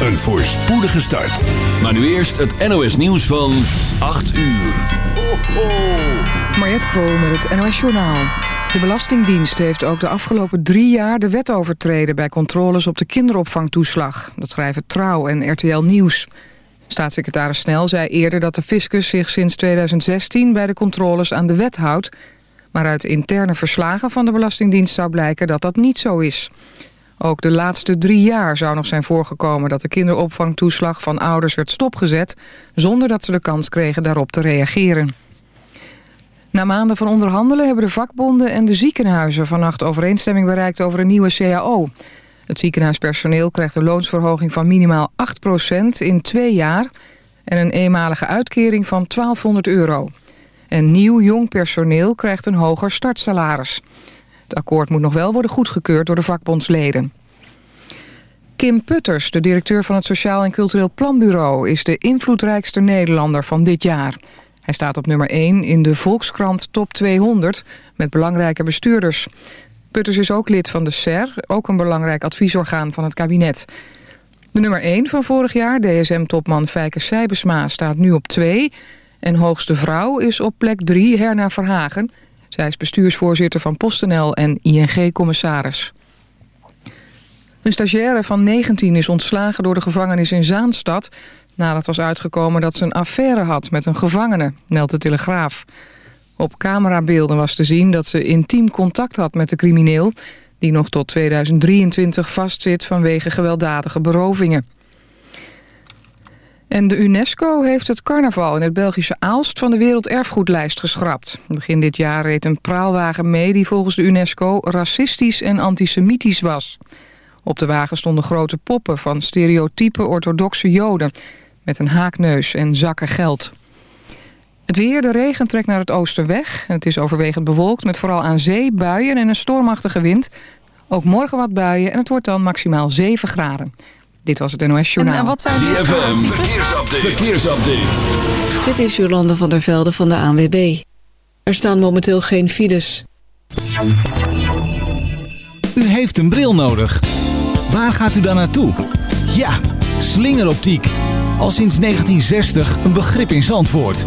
een voorspoedige start. Maar nu eerst het NOS nieuws van 8 uur. Ho, ho. Mariette Krol met het NOS Journaal. De Belastingdienst heeft ook de afgelopen drie jaar de wet overtreden... bij controles op de kinderopvangtoeslag. Dat schrijven Trouw en RTL Nieuws. Staatssecretaris Snel zei eerder dat de fiscus zich sinds 2016... bij de controles aan de wet houdt... maar uit interne verslagen van de Belastingdienst zou blijken dat dat niet zo is. Ook de laatste drie jaar zou nog zijn voorgekomen... dat de kinderopvangtoeslag van ouders werd stopgezet... zonder dat ze de kans kregen daarop te reageren. Na maanden van onderhandelen hebben de vakbonden en de ziekenhuizen... vannacht overeenstemming bereikt over een nieuwe CAO. Het ziekenhuispersoneel krijgt een loonsverhoging van minimaal 8% in twee jaar... en een eenmalige uitkering van 1200 euro. En nieuw jong personeel krijgt een hoger startsalaris. Het akkoord moet nog wel worden goedgekeurd door de vakbondsleden. Kim Putters, de directeur van het Sociaal en Cultureel Planbureau... is de invloedrijkste Nederlander van dit jaar. Hij staat op nummer 1 in de Volkskrant Top 200... met belangrijke bestuurders. Putters is ook lid van de SER, ook een belangrijk adviesorgaan van het kabinet. De nummer 1 van vorig jaar, DSM-topman Fijke Sijbesma, staat nu op 2... en hoogste vrouw is op plek 3 Herna Verhagen... Zij is bestuursvoorzitter van PostNL en ING-commissaris. Een stagiaire van 19 is ontslagen door de gevangenis in Zaanstad... nadat was uitgekomen dat ze een affaire had met een gevangene, meldt de Telegraaf. Op camerabeelden was te zien dat ze intiem contact had met de crimineel... die nog tot 2023 vastzit vanwege gewelddadige berovingen. En de UNESCO heeft het carnaval in het Belgische Aalst van de werelderfgoedlijst geschrapt. Begin dit jaar reed een praalwagen mee die volgens de UNESCO racistisch en antisemitisch was. Op de wagen stonden grote poppen van stereotype orthodoxe joden... met een haakneus en zakken geld. Het weer, de regen trekt naar het oosten weg. Het is overwegend bewolkt met vooral aan zee buien en een stormachtige wind. Ook morgen wat buien en het wordt dan maximaal 7 graden. Dit was het NOS Journaal. En, wat zijn ZFM, verkeersupdate. verkeersupdate. Dit is Jolande van der Velde van de ANWB. Er staan momenteel geen files. U heeft een bril nodig. Waar gaat u dan naartoe? Ja, slingeroptiek. Al sinds 1960 een begrip in Zandvoort.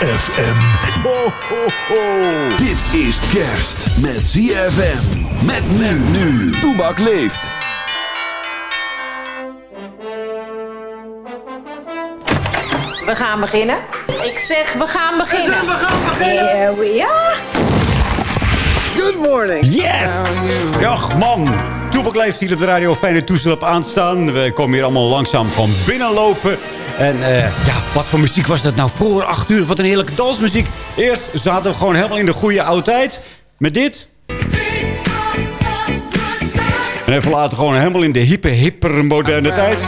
ZFM. Ho, ho, ho. Dit is kerst met ZFM. Met men nu. Toebak leeft. We gaan beginnen. Ik zeg, we gaan beginnen. We gaan beginnen. Here we are. Good morning. Yes! Och man, Toepak leeft hier op de radio. Fijne toestel op aanstaan. We komen hier allemaal langzaam van binnenlopen. En uh, ja, wat voor muziek was dat nou voor acht uur? Wat een heerlijke dansmuziek. Eerst zaten we gewoon helemaal in de goede oude tijd. Met dit. En even later gewoon helemaal in de hippe, hipper moderne tijd.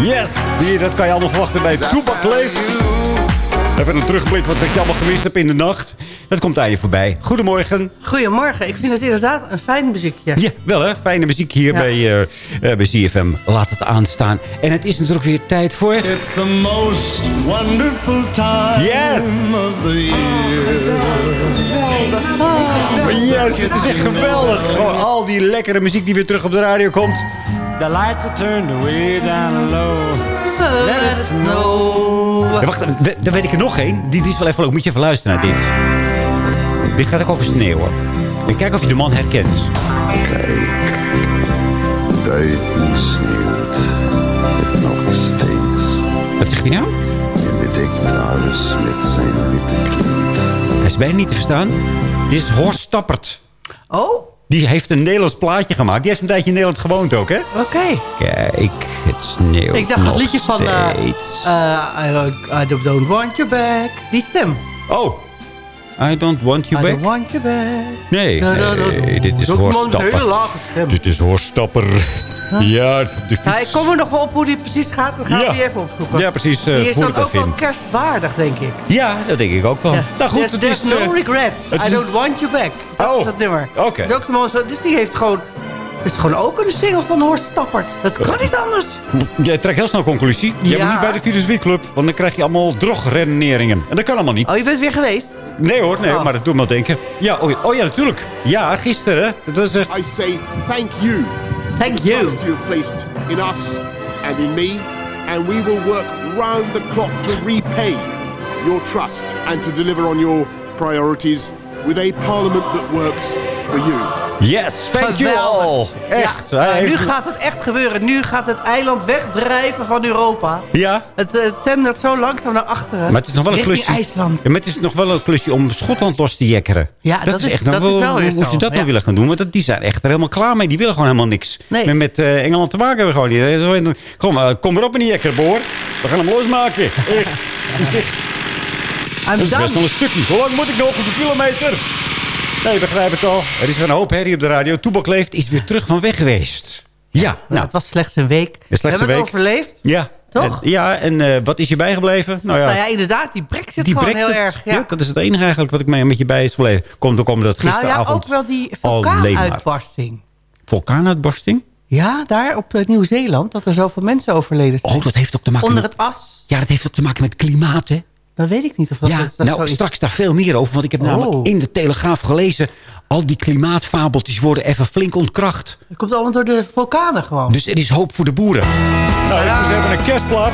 Yes! Hier, dat kan je allemaal verwachten bij Toepak leeft. Even een terugblik wat ik allemaal gemist heb in de nacht. Dat komt aan je voorbij. Goedemorgen. Goedemorgen. Ik vind het inderdaad een fijn muziekje. Ja, wel hè. Fijne muziek hier Ja. bij, eh, eh, bij ZFM. Laat het aanstaan. En het is natuurlijk weer tijd voor... It's the most wonderful time Yes! of the year. Yes, het is echt geweldig. Gewoon al die lekkere muziek die weer terug op de radio komt. The lights are turned way down low. Let it snow. Ja, wacht, dan weet ik er nog één. Die, die is wel even leuk. Moet je even luisteren naar dit. Dit gaat ook over sneeuwen. En kijk of je de man herkent. Duizend sneeuwt. Het nog steeds. Wat zegt hij nou? Je bedekt alles met zijn witte kleed. Hij is bijna niet te verstaan. Dit is Horst Stappert. Oh, Die heeft een Nederlands plaatje gemaakt. Die heeft een tijdje in Nederland gewoond ook, hè? oké. Kijk, het sneeuwt Ik dacht het liedje van... steeds. eh, I, don't, I don't want you back. Die stem. oh, I don't want you I back. don't want you back. Nee, da. nee, dit is Horst. Dit is Horst Stapper. Ja, de Ja, ik fiets. kom er nog wel op hoe die precies gaat. We gaan Ja. die even opzoeken. Ja, precies, eh, die is hoe dan dat ook wel kerstwaardig, denk ik. Ja, dat denk ik ook wel. Ja. Nou goed, There's, het there's is... no eh, regrets. I is- don't want you back. Dat Oh, is het nummer. oké. Dat is ook zo mooi. Dus die heeft gewoon... Het is gewoon ook een single van Horst Stappert. Dat kan niet anders. Jij trekt heel snel conclusie. Jij Ja. moet niet bij de Virus Club, want dan krijg je allemaal drogredeneringen. En dat kan allemaal niet. Oh, je bent weer geweest? Nee hoor, nee, Oh. maar dat doet me wel denken. Ja, oh, ja, oh ja, natuurlijk. Ja, gisteren. Dat was echt... I say thank you. Thank you. trust you have placed in us and in me, and we will work round the clock to repay your trust and to deliver on your priorities with a parliament that works for you. Yes, thank you all. Echt. Ja, nou, nu gaat het echt gebeuren. Nu gaat het eiland wegdrijven van Europa. Ja, Het eh, tendert zo langzaam naar achteren. maar het is nog wel een klusje. IJsland. Ja, maar het is nog wel een klusje om Schotland los te jekkeren. Ja, dat is- echt dat nog is wel weer Hoe ze dat ja. nou willen gaan doen? Want dat- die zijn echt er helemaal klaar mee. Die willen gewoon helemaal niks Nee. met eh, Engeland te maken hebben. Gewoon. Die, zo in- kom, eh, kom erop in die jekker, boor. We gaan hem losmaken. Echt. I'm dat is best wel een stukje. Hoe lang moet ik nog? Hoeveel kilometer? Nee, begrijp het al. Er is een hoop herrie op de radio. Toebak leeft is weer terug van weg geweest. Ja, Nou, nou. het was slechts een week. slechts We hebben een het overleefd. Ja. Toch? En, ja, en eh, wat is je bijgebleven? Nou ja, Nou ja, inderdaad, die brexit die gewoon brexit. heel erg. Ja. dat is het enige eigenlijk wat ik mee met je bij is gebleven. Komt ook omdat nou ja, gisteravond ook wel die vulkaanuitbarsting. vulkaanuitbarsting. Ja, daar op eh, Nieuw-Zeeland, dat er zoveel mensen overleden zijn. Oh, dat heeft ook te maken Onder met... het as. Ja, dat heeft ook te maken met klimaat, hè? Dat weet ik niet of dat, ja, dat, dat nou, zo is. straks daar veel meer over. Want ik heb Oh. namelijk in de Telegraaf gelezen... al die klimaatfabeltjes worden even flink ontkracht. Dat komt allemaal door de vulkanen gewoon. Dus er is hoop voor de boeren. Nou, we hebben een kerstplaat.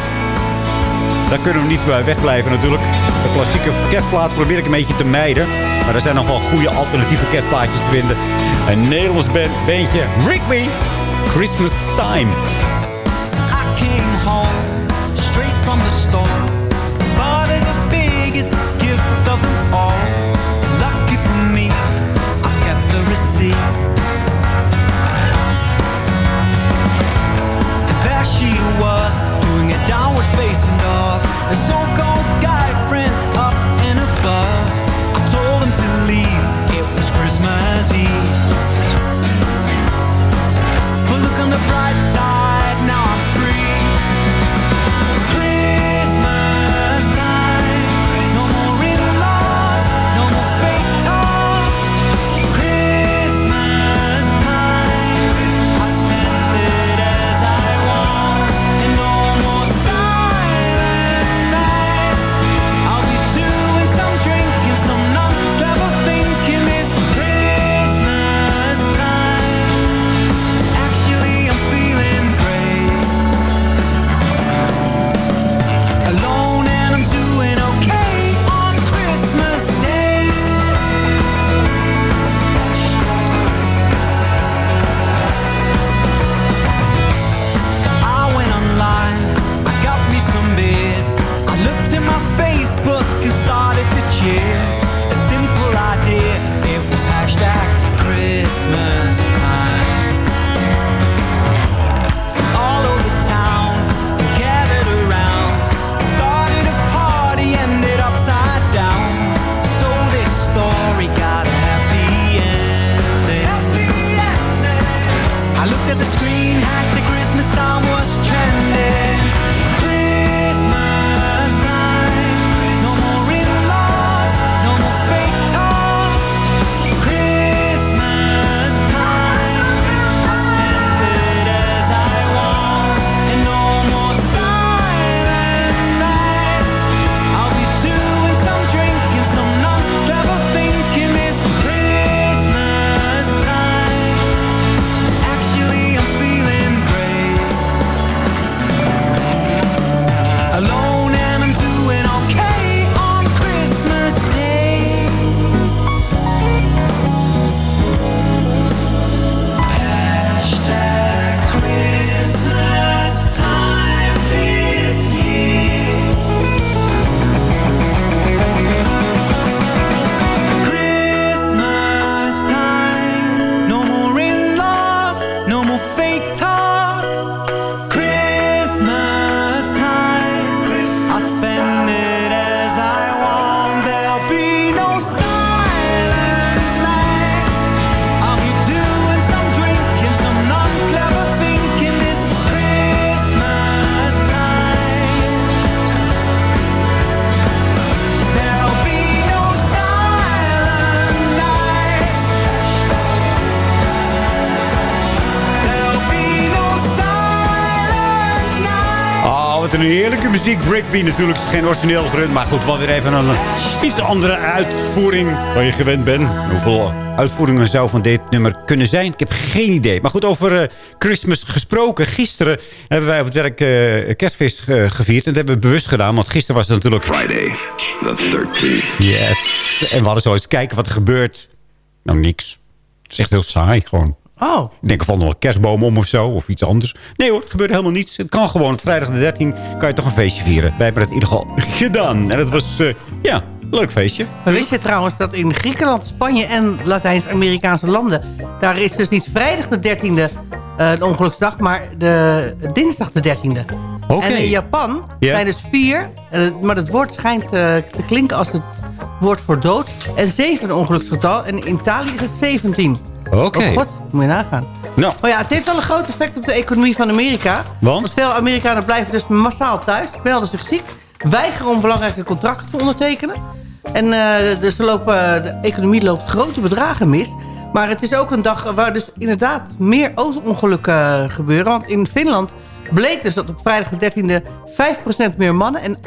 Daar kunnen we niet bij wegblijven natuurlijk. De klassieke kerstplaat probeer ik een beetje te mijden. Maar er zijn nog wel goede alternatieve kerstplaatjes te vinden. Een Nederlands band, bandje Rigby. Christmas Time. Dog. A heerlijke muziek. Rigby natuurlijk is geen origineel run. Maar goed, wel weer even een iets andere uitvoering dan je gewend bent. Hoeveel uitvoeringen zou van dit nummer kunnen zijn? Ik heb geen idee. Maar goed, over eh, Christmas gesproken. Gisteren hebben wij op het werk eh, kerstfeest eh, gevierd. En dat hebben we bewust gedaan. Want gisteren was het natuurlijk... Friday, the 13th. Yes. En we hadden zo eens kijken wat er gebeurt. Nou, niks. Het is echt heel saai, gewoon. Oh. Ik denk van nog een kerstboom om of zo, of iets anders. Nee hoor, gebeurt helemaal niets. Het kan gewoon. Vrijdag de 13 kan je toch een feestje vieren. Wij hebben het in ieder geval gedaan. En het was, eh, ja, leuk feestje. Maar wist je trouwens dat in Griekenland, Spanje en Latijns-Amerikaanse landen... daar is dus niet vrijdag de 13e eh de ongeluksdag, maar de dinsdag de 13e. Oké. En in Japan Ja. zijn dus vier, maar het woord schijnt eh, te klinken als het woord voor dood. En zeven een ongeluksgetal. En in Italië is het 17. Oké. Oh god, moet je nagaan. Nou, Oh ja, het heeft wel een groot effect op de economie van Amerika. Want? veel Amerikanen blijven dus massaal thuis, melden zich ziek... weigeren om belangrijke contracten te ondertekenen. En dus lopen, de economie loopt grote bedragen mis. Maar het is ook een dag waar dus inderdaad meer auto-ongelukken eh, gebeuren. Want in Finland bleek dus dat op vrijdag de 13e 5% meer mannen... en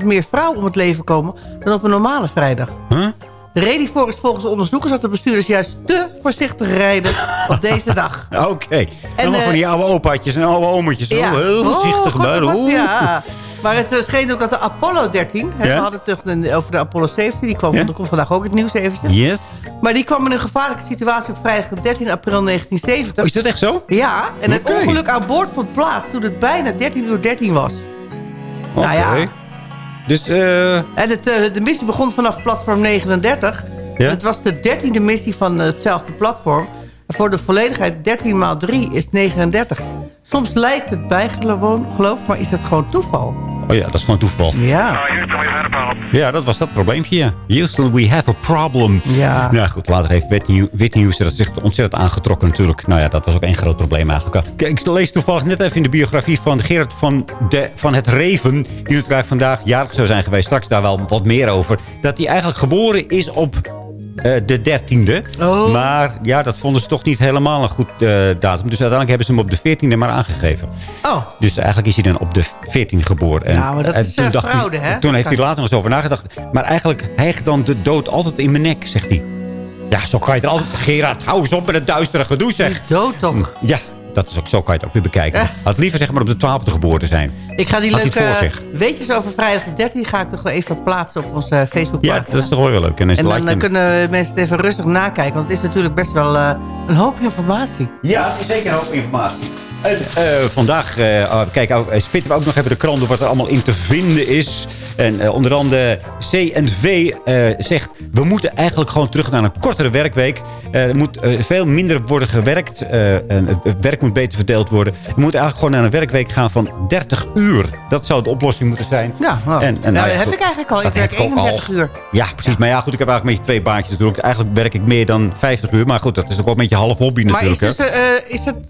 38% meer vrouwen om het leven komen dan op een normale vrijdag. Huh? De reden hiervoor is volgens de onderzoekers dat de bestuurders juist te voorzichtig rijden op deze dag. Oké. Allemaal eh, van die oude opaatjes en oude ometjes. Ja. Oh, heel voorzichtig Oh, wat- Oeh. Ja. Maar het eh, scheen ook dat de Apollo 13... hè, Ja? We hadden het over de Apollo 17. Die kwam, Ja? komt vandaag ook het nieuws eventjes. Yes. Maar die kwam in een gevaarlijke situatie op vrijdag 13 april 1970. Oh, is dat echt zo? Ja, en het ongeluk aan boord vond plaats toen het bijna 13 uur 13 was. Oké. Nou ja. Dus, eh... En het, eh, de missie begon vanaf platform 39. Ja? Het was de dertiende missie van eh, hetzelfde platform. En voor de volledigheid 13 maal 3 is 39. Soms lijkt het bijgeloof, maar is het gewoon toeval. Oh ja, dat is gewoon toeval. Ja. Ja, dat was dat probleempje, ja. Houston, we have a problem. Ja. Nou goed, later heeft Whitney, Whitney Houston dat zich ontzettend aangetrokken natuurlijk. Nou ja, dat was ook één groot probleem eigenlijk. Kijk, ik lees toevallig net even in de biografie van Gerard van, de, van het Reven... die natuurlijk vandaag jarig zou zijn geweest. Straks daar wel wat meer over. Dat hij eigenlijk geboren is op eh, de dertiende. Oh. Maar ja, dat vonden ze toch niet helemaal een goed eh, datum. Dus uiteindelijk hebben ze hem op de veertiende maar aangegeven. Oh. Dus eigenlijk is hij dan op de 14 geboren. En, maar dat en is, eh, dacht hij- fraude, hè? Toen heeft hij later nog eens over nagedacht. Maar eigenlijk hijgt dan de dood altijd in mijn nek, zegt hij. Ja, zo kan je het er altijd... Gerard, hou eens op met het duistere gedoe, zeg. Dood toch? Ja, dat is ook, zo kan je het ook weer bekijken. Had liever zeg maar op de 12e geboren zijn. Ik ga die Had leuke voor zich. weetjes over vrijdag de 13 ga ik toch wel even plaatsen op onze Facebookpagina. Ja, dat is toch wel leuk. En, dan En like dan eh, kunnen mensen het even rustig nakijken. Want het is natuurlijk best wel eh, een hoop informatie. Ja, het is zeker een hoop informatie. En, eh, vandaag eh, oh, kijk, eh, spitten we ook nog even de kranten wat er allemaal in te vinden is. En onder andere CNV zegt... we moeten eigenlijk gewoon terug naar een kortere werkweek. Er moet veel minder worden gewerkt. en het- werk moet beter verdeeld worden. We moeten eigenlijk gewoon naar een werkweek gaan van 30 uur. Dat zou de oplossing moeten zijn. Ja, nou, En- en nou, nou dat heb ik eigenlijk al. Ik werk heb ik ook al. 31 uur. Ja, precies. Maar ja, goed, ik heb eigenlijk een beetje twee baantjes natuurlijk. Eigenlijk werk ik meer dan 50 uur. Maar goed, dat is ook wel een beetje half hobby Maar is, natuurlijk. dus, hè. eh, is het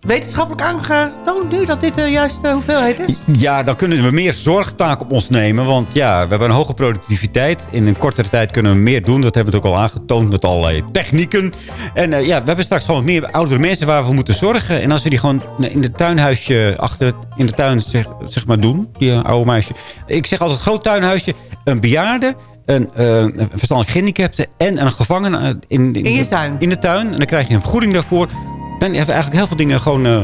wetenschappelijk aangetoond nu dat dit de juiste hoeveelheid is? Ja, dan kunnen we meer zorgtaak op ons nemen. Want ja, we hebben een hoge productiviteit. In een kortere tijd kunnen we meer doen. Dat hebben we ook al aangetoond met allerlei technieken. En eh, ja, we hebben straks gewoon meer oudere mensen waar we voor moeten zorgen. En als we die gewoon in het tuinhuisje achter het, in de tuin zeg, zeg maar doen. Die eh, oude meisje. Ik zeg altijd groot tuinhuisje. Een bejaarde. Een, een verstandelijk gehandicapte en een gevangene in, In je tuin. in de tuin. En dan krijg je een vergoeding daarvoor. We eigenlijk heel veel dingen gewoon... eh,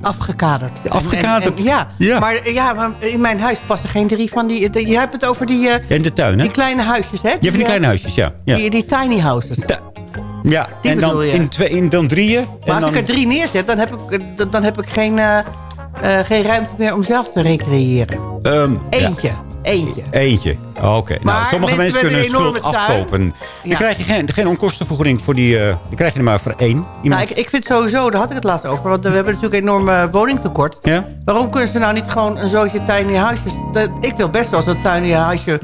Afgekaderd. Afgekaderd. En- en- ja. Ja. Maar, eh, ja, maar in mijn huis passen geen drie van die... je hebt het over die, eh, in de tuin, hè? die kleine huisjes, hè? Ja, van die eh, kleine huisjes, ja. ja. Die, die tiny houses. Ja, Die en dan je? in, twee, in dan drieën. Maar en als dan, ik er drie neerzet, dan heb ik, eh, dan, dan heb ik geen, eh, eh, geen ruimte meer om zelf te recreëren. Ehm, Eentje. Eentje. eentje. Oké. Nou, sommige mensen kunnen een hun schuld tuin- afkopen. Dan Ja. krijg je geen, geen onkostenvergoeding voor die... eh dan krijg je er maar voor één. Nou, ik, ik vind sowieso, daar had ik het laatst over... want we hebben natuurlijk een enorm woningtekort. Ja? Waarom kunnen ze nou niet gewoon een zootje tiny huisjes... Dat, ik wil best wel zo'n tiny huisje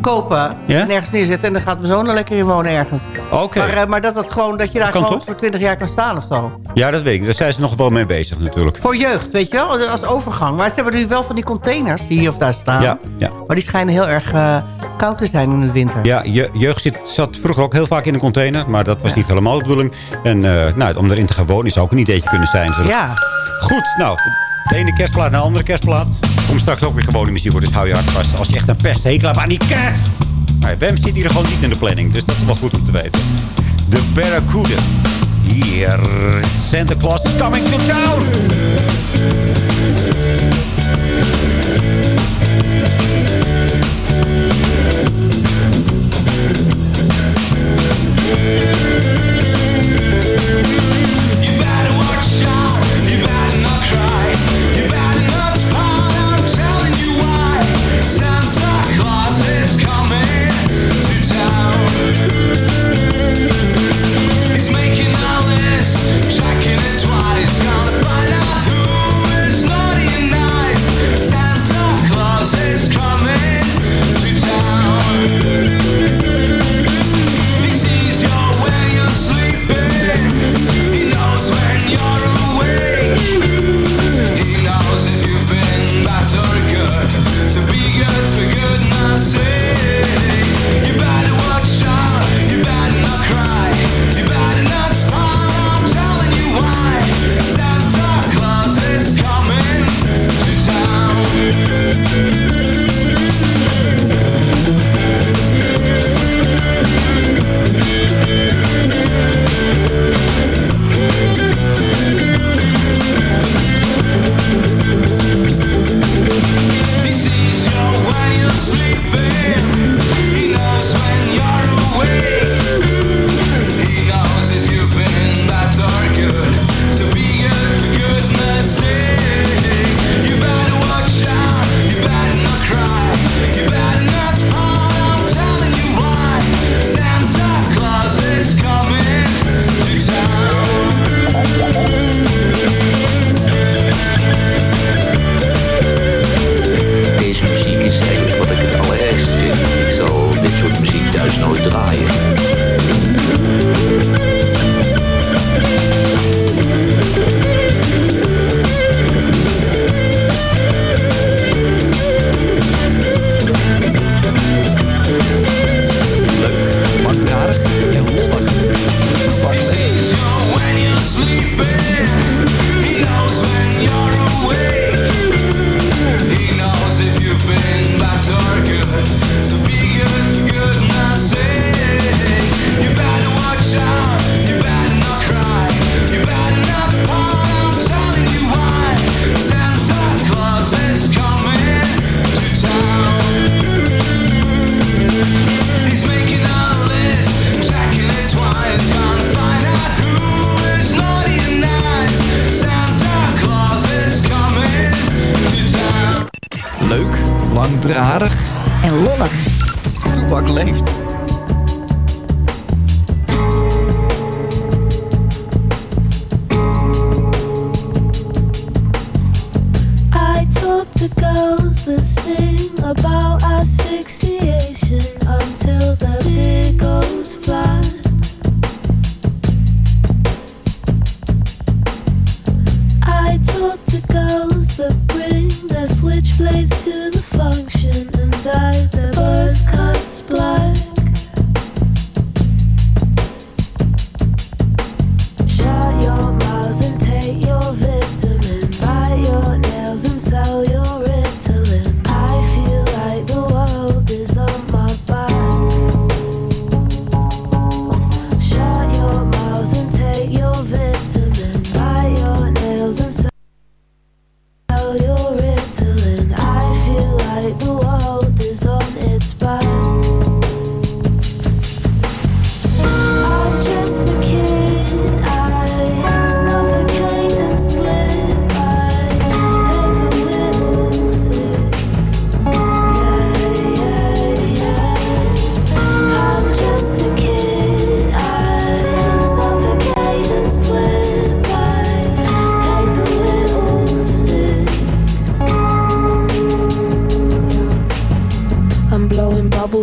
kopen, en nergens neerzetten. En dan gaat mijn zoon er lekker in wonen ergens. Oké. Maar, eh, maar, dat, dat, gewoon, dat je daar gewoon voor 20 jaar kan staan of zo. Ja, dat weet ik. Daar zijn ze nog wel mee bezig natuurlijk. Voor jeugd, weet je wel? Als overgang. Maar ze hebben natuurlijk wel van die containers die hier of daar staan. Ja, ja. Maar die schijnen heel erg eh, koud te zijn in de winter. Ja, je, jeugd zit, zat vroeger ook heel vaak in een container. Maar dat was niet helemaal de bedoeling. En eh, nou, om erin te gaan wonen zou ook een ideetje kunnen zijn. Ja. Goed, nou, de ene kerstplaat naar de andere kerstplaat. Om straks ook weer gewone muziek wordt, dus hou je hard vast. Als je echt een pest hekel hebt aan die kerst. Wem zit hier gewoon niet in de planning, dus dat is wel goed om te weten. De Barracuda. Hier, Santa Claus is coming to town.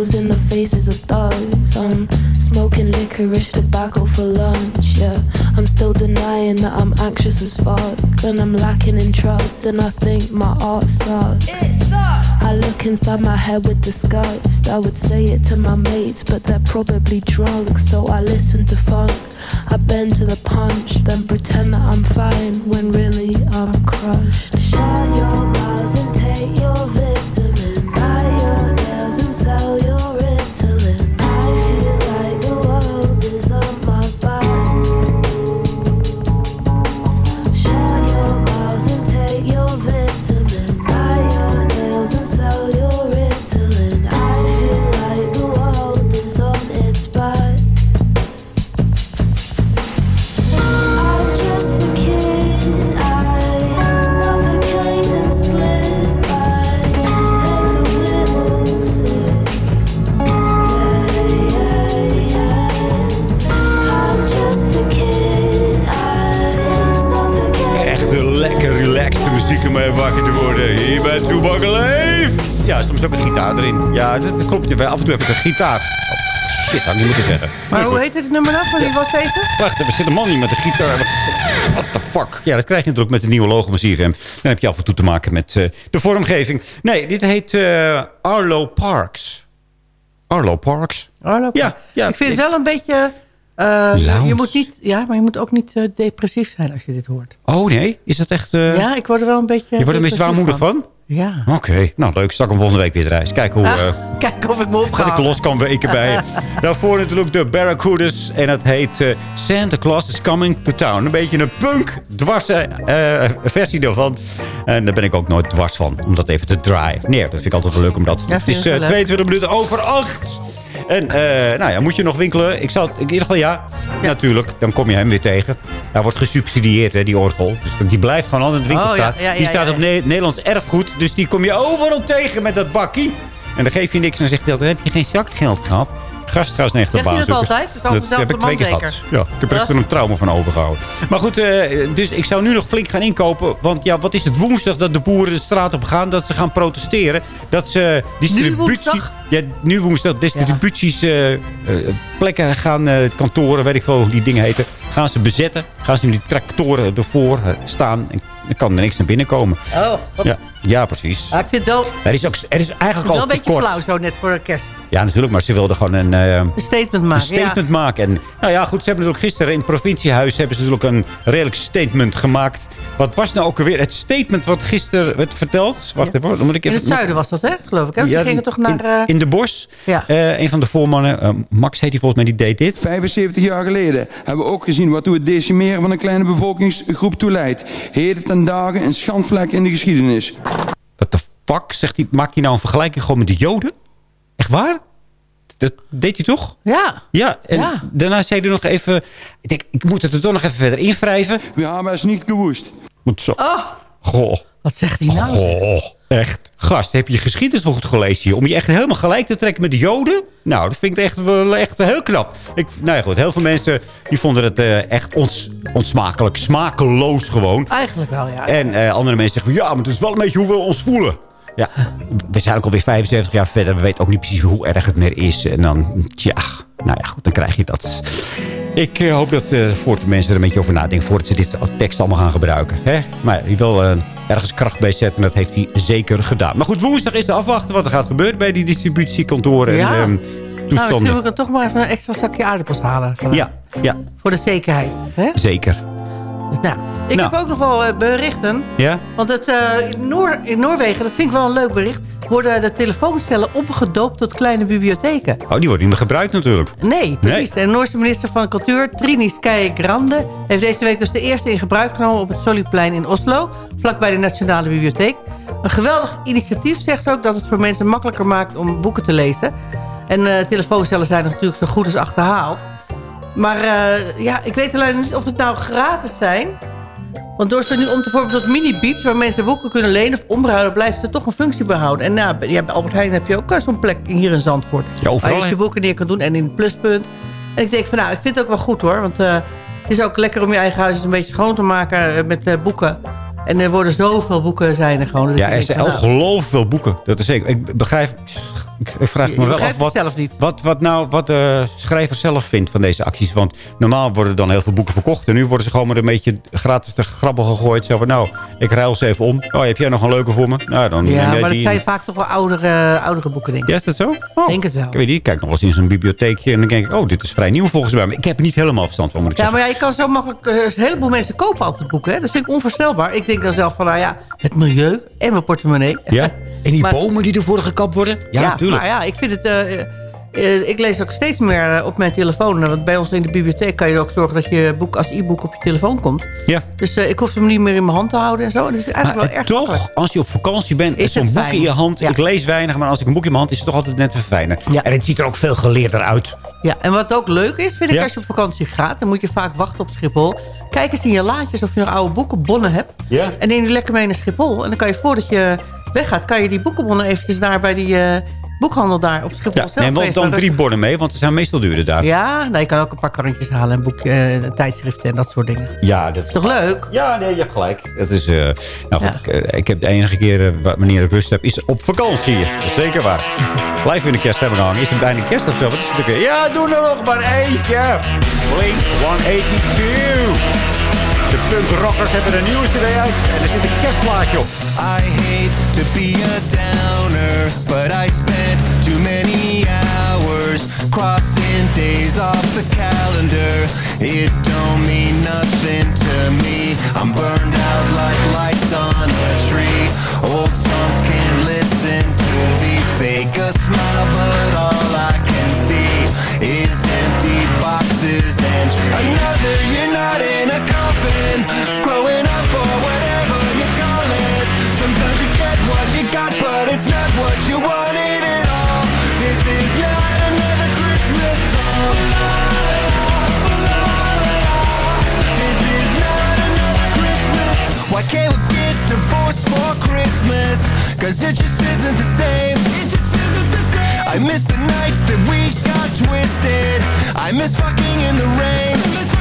Faces of thugs. I'm smoking licorice tobacco for lunch. Yeah, I'm still denying that I'm anxious as fuck. And I'm lacking in trust, and I think my art sucks. It sucks. I look inside my head with disgust. I would say it to my mates, but they're probably drunk. So I listen to funk. I bend to the punch, then pretend that I'm fine when really I'm crushed. Shut your mouth Soms ook een gitaar erin. Ja, dat, dat klopt. Af en toe heb ik een gitaar. Oh, shit, had ik niet moeten zeggen. Maar hoe heet het nummer nou? Van wie was deze? Wacht, er zit een man hier met een gitaar. What the fuck? Ja, dat krijg je natuurlijk met de nieuwe logo van CFM. Dan heb je af en toe te maken met eh, de vormgeving. Nee, dit heet eh, Arlo Parks. Arlo Parks? Arlo Ja, ja. ik vind het wel een beetje... eh, Lounge. je moet niet, ja, maar je moet ook niet eh, depressief zijn als je dit hoort. Oh nee, is dat echt... eh, ja, ik word er wel een beetje... je wordt er een beetje van? Ja. Oké, nou leuk. Stak hem volgende week weer eruit. Kijk hoe... Ah, eh, Kijk of ik me Dat ik opga. los kan weken bij. Daarvoor natuurlijk de Barracudas. En het heet eh, Santa Claus is Coming to Town. Een beetje een punk dwarse eh, versie daarvan. En daar ben ik ook nooit dwars van. Om dat even te draaien. Nee, dat vind ik altijd wel leuk om dat te. Ja, Het is je eh, dat leuk? 22 minuten over 8. En eh, nou ja, moet je nog winkelen? Ik zal in ieder geval ja. Natuurlijk, dan kom je hem weer tegen. Hij wordt gesubsidieerd, hè, die orgel. Dus die blijft gewoon altijd in de winkel Oh, staan. die staat op. Ne- Nederlands erfgoed. Dus die kom je overal tegen met dat bakkie. En dan geef je niks en dan zegt hij heb je geen zakgeld gehad? Gasthuis 90 Zeg je baan dat altijd? Dat is altijd Dat heb ik twee keer gehad. Ja, ik heb er echt een trauma van overgehouden. Maar goed, eh, dus ik zou nu nog flink gaan inkopen. Want ja, wat is het woensdag dat de boeren de straat op gaan? Dat ze gaan protesteren. Dat ze distributie... Ja, nu woensdag distributies, eh, eh, plekken gaan, eh, kantoren, weet ik veel hoe die dingen heten. Gaan ze bezetten. Gaan ze met die tractoren ervoor staan. En dan kan er niks naar binnen komen. Oh, wat- Ja, ja precies. Ja, ik vind het wel, Er is, ook, er is eigenlijk het wel al een beetje flauw zo net voor de kerst. Ja, natuurlijk, maar ze wilden gewoon een, eh, Een statement maken. een statement maken. En nou ja, goed, ze hebben natuurlijk gisteren in het provinciehuis hebben ze natuurlijk een redelijk statement gemaakt. Wat was nou ook alweer het statement wat gisteren werd verteld? Wacht even, dan moet ik In even... het zuiden was dat, hè, geloof ik. Hè? Ja, Ze gingen toch naar... in, eh, in de bos. Ja. Eh, een van de voormannen, Max heet hij volgens mij, die deed dit. 75 jaar geleden hebben we ook gezien wat toe het decimeren van een kleine bevolkingsgroep toe leidt. Heden ten dagen een schandvlek in de geschiedenis. What the fuck? Zegt hij, maakt hij nou een vergelijking gewoon met de Joden? Echt waar? Dat deed hij toch? Ja. Ja, en Ja. daarna zei hij nog even... Ik denk, ik moet het er toch nog even verder invrijven. We hebben het niet gewoest. Moet zo. Oh, Goh. wat zegt hij nou? Goh. Echt. Gast, heb je geschiedenis wel goed gelezen hier? Om je echt helemaal gelijk te trekken met de Joden? Nou, dat vind ik echt wel echt heel knap. Ik, nou ja, goed. Heel veel mensen die vonden het eh, echt ons, onsmakelijk. Smakeloos gewoon. Eigenlijk wel, ja. En eh, andere mensen zeggen van... Ja, maar het is wel een beetje hoe we ons voelen. Ja, we zijn ook alweer 75 jaar verder. We weten ook niet precies hoe erg het meer is. En dan, tja, nou ja, goed, dan krijg je dat. Ik eh, hoop dat eh voor de mensen er een beetje over nadenken... voordat ze dit tekst allemaal gaan gebruiken. Hè? Maar je wil eh, ergens kracht bij zetten. En dat heeft hij zeker gedaan. Maar goed, woensdag is te afwachten wat er gaat gebeuren... bij die distributiekantoren Ja. en ehm, Nou, toestanden. misschien moet ik er toch maar even een extra zakje aardappels halen. Ja, ja, Voor de zekerheid. Hè? zeker. Dus, nou, ik Nou. heb ook nog wel eh, berichten. Ja? Want het, eh, in, Noor, in Noorwegen, dat vind ik wel een leuk bericht... worden de telefoonstellen opgedoopt tot kleine bibliotheken. Oh, die worden niet meer gebruikt natuurlijk. Nee, precies. De Noorse minister van Cultuur, Trine Skeie Grande... heeft deze week dus de eerste in gebruik genomen op het Soliplein in Oslo... vlakbij de Nationale Bibliotheek. Een geweldig initiatief zegt ook dat het voor mensen makkelijker maakt om boeken te lezen. En eh, telefoonstellen zijn natuurlijk zo goed als achterhaald. Maar eh, ja, ik weet alleen niet of het nou gratis zijn... Want door ze nu om te vormen tot mini-beeps... waar mensen boeken kunnen lenen of omruilen... blijft ze toch een functie behouden. En nou, ja, bij Albert Heijn heb je ook eh, zo'n plek hier in Zandvoort. Ja, overal, waar je je boeken neer kan doen. En in het pluspunt. En ik denk van, nou, ik vind het ook wel goed hoor. Want eh, het is ook lekker om je eigen huis een beetje schoon te maken eh, met eh, boeken. En er worden zoveel boeken zijn er gewoon. Dus Ja, er zijn nou, ongelooflijk veel boeken. Dat is zeker. Ik begrijp, Ik, ik vraag Je- me wel af wat, het zelf niet. wat, wat nou wat de schrijver zelf vindt van deze acties. Want normaal worden dan heel veel boeken verkocht. En nu worden ze gewoon maar een beetje gratis te grabbel gegooid. Zo van, nou, ik ruil ze even om. Oh, heb jij nog een leuke voor me? Nou, dan neem Ja, jij maar dat die. zijn vaak toch wel oudere, oudere boeken, denk ik. Ja, is dat zo? Oh. Denk het wel. Ik weet niet, ik kijk nog wel eens in zo'n bibliotheekje. En dan denk ik, oh, dit is vrij nieuw volgens mij. Maar ik heb er niet helemaal verstand van, moet ik Ja, zeggen. maar ja, je kan zo makkelijk... eh, een heleboel mensen kopen altijd boeken. Hè? Dat vind ik onvoorstelbaar. Ik denk dan zelf van, nou ja, het milieu en mijn portemonnee. Ja? En die Maar- bomen die ervoor gekapt worden? Ja, natuurlijk. Maar ja, ik vind het... eh, eh, ik lees ook steeds meer eh, op mijn telefoon. Want bij ons in de bibliotheek kan je ook zorgen dat je boek als e-book op je telefoon komt. Ja. Dus ik hoef hem niet meer in mijn hand te houden en zo. Dat is eigenlijk Maar wel erg toch, makkelijk. als je op vakantie bent en Is zo'n boek in je hand. Ja. Ik lees weinig, maar als ik een boek in mijn hand is het toch altijd net even fijner. En het ziet er ook veel geleerder uit. Ja, en wat ook leuk is, vind ik, Ja. als je op vakantie gaat... dan moet je vaak wachten op Schiphol. Kijk eens in je laadjes of je nog oude boekenbonnen hebt. Ja. En neem die lekker mee naar Schiphol. En dan kan je voordat je weggaat... kan je die boekenbonnen eventjes daar bij die boekhandel daar op Schiphol Ja, zelf... neem wel dan drie borden mee, want ze zijn meestal duurder daar. Ja, nou, je kan ook een paar karrentjes halen en boek, eh, tijdschriften en dat soort dingen. Ja, dat Is toch leuk? Ja, nee, je hebt gelijk. Dat is, eh, nou, goed, ik, eh, ik heb de enige keer wa- wanneer ik rust heb, is op vakantie. Dat is zeker waar. Blijf in de kerst hebben hangen. Is het bijna kerst of zo? Wat is het ook weer? Ja, doe er nog maar eentje. Blink 182. De punk rockers hebben een nieuwe cd uit. En er zit een kerstplaatje op. I hate to be a but I spent too many hours crossing days off the calendar. It don't mean nothing to me. I'm burned out like lights on a tree. Old songs can't listen to these fake a smile, but all I can see is empty boxes and trees. Another year can't get divorced for Christmas? Cause it just isn't the same. It just isn't the same. I miss the nights that we got twisted. I miss fucking in the rain.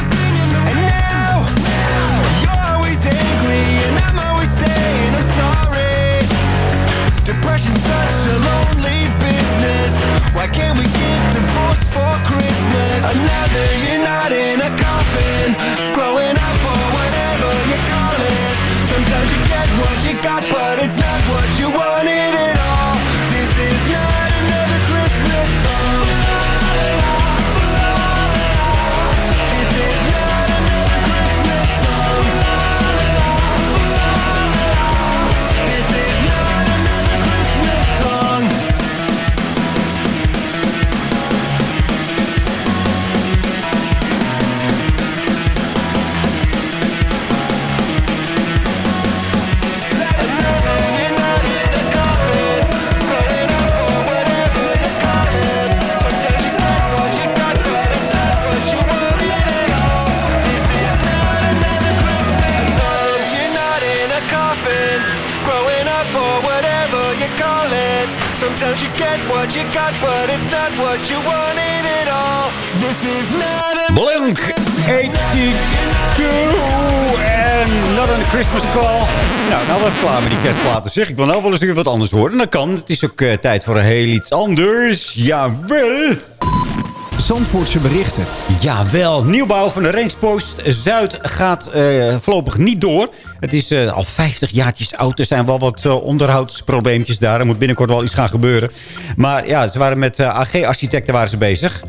Zeg, ik wil nou wel eens wat anders horen. En dat kan. Het is ook eh, tijd voor een heel iets anders. Jawel. Zandvoortse berichten. Jawel, nieuwbouw van de Rijkspost Zuid gaat eh, voorlopig niet door. Het is eh, al 50 jaartjes oud. Er zijn wel wat eh, onderhoudsprobleempjes daar. Er moet binnenkort wel iets gaan gebeuren. Maar ja, ze waren met AG-architecten waren ze bezig.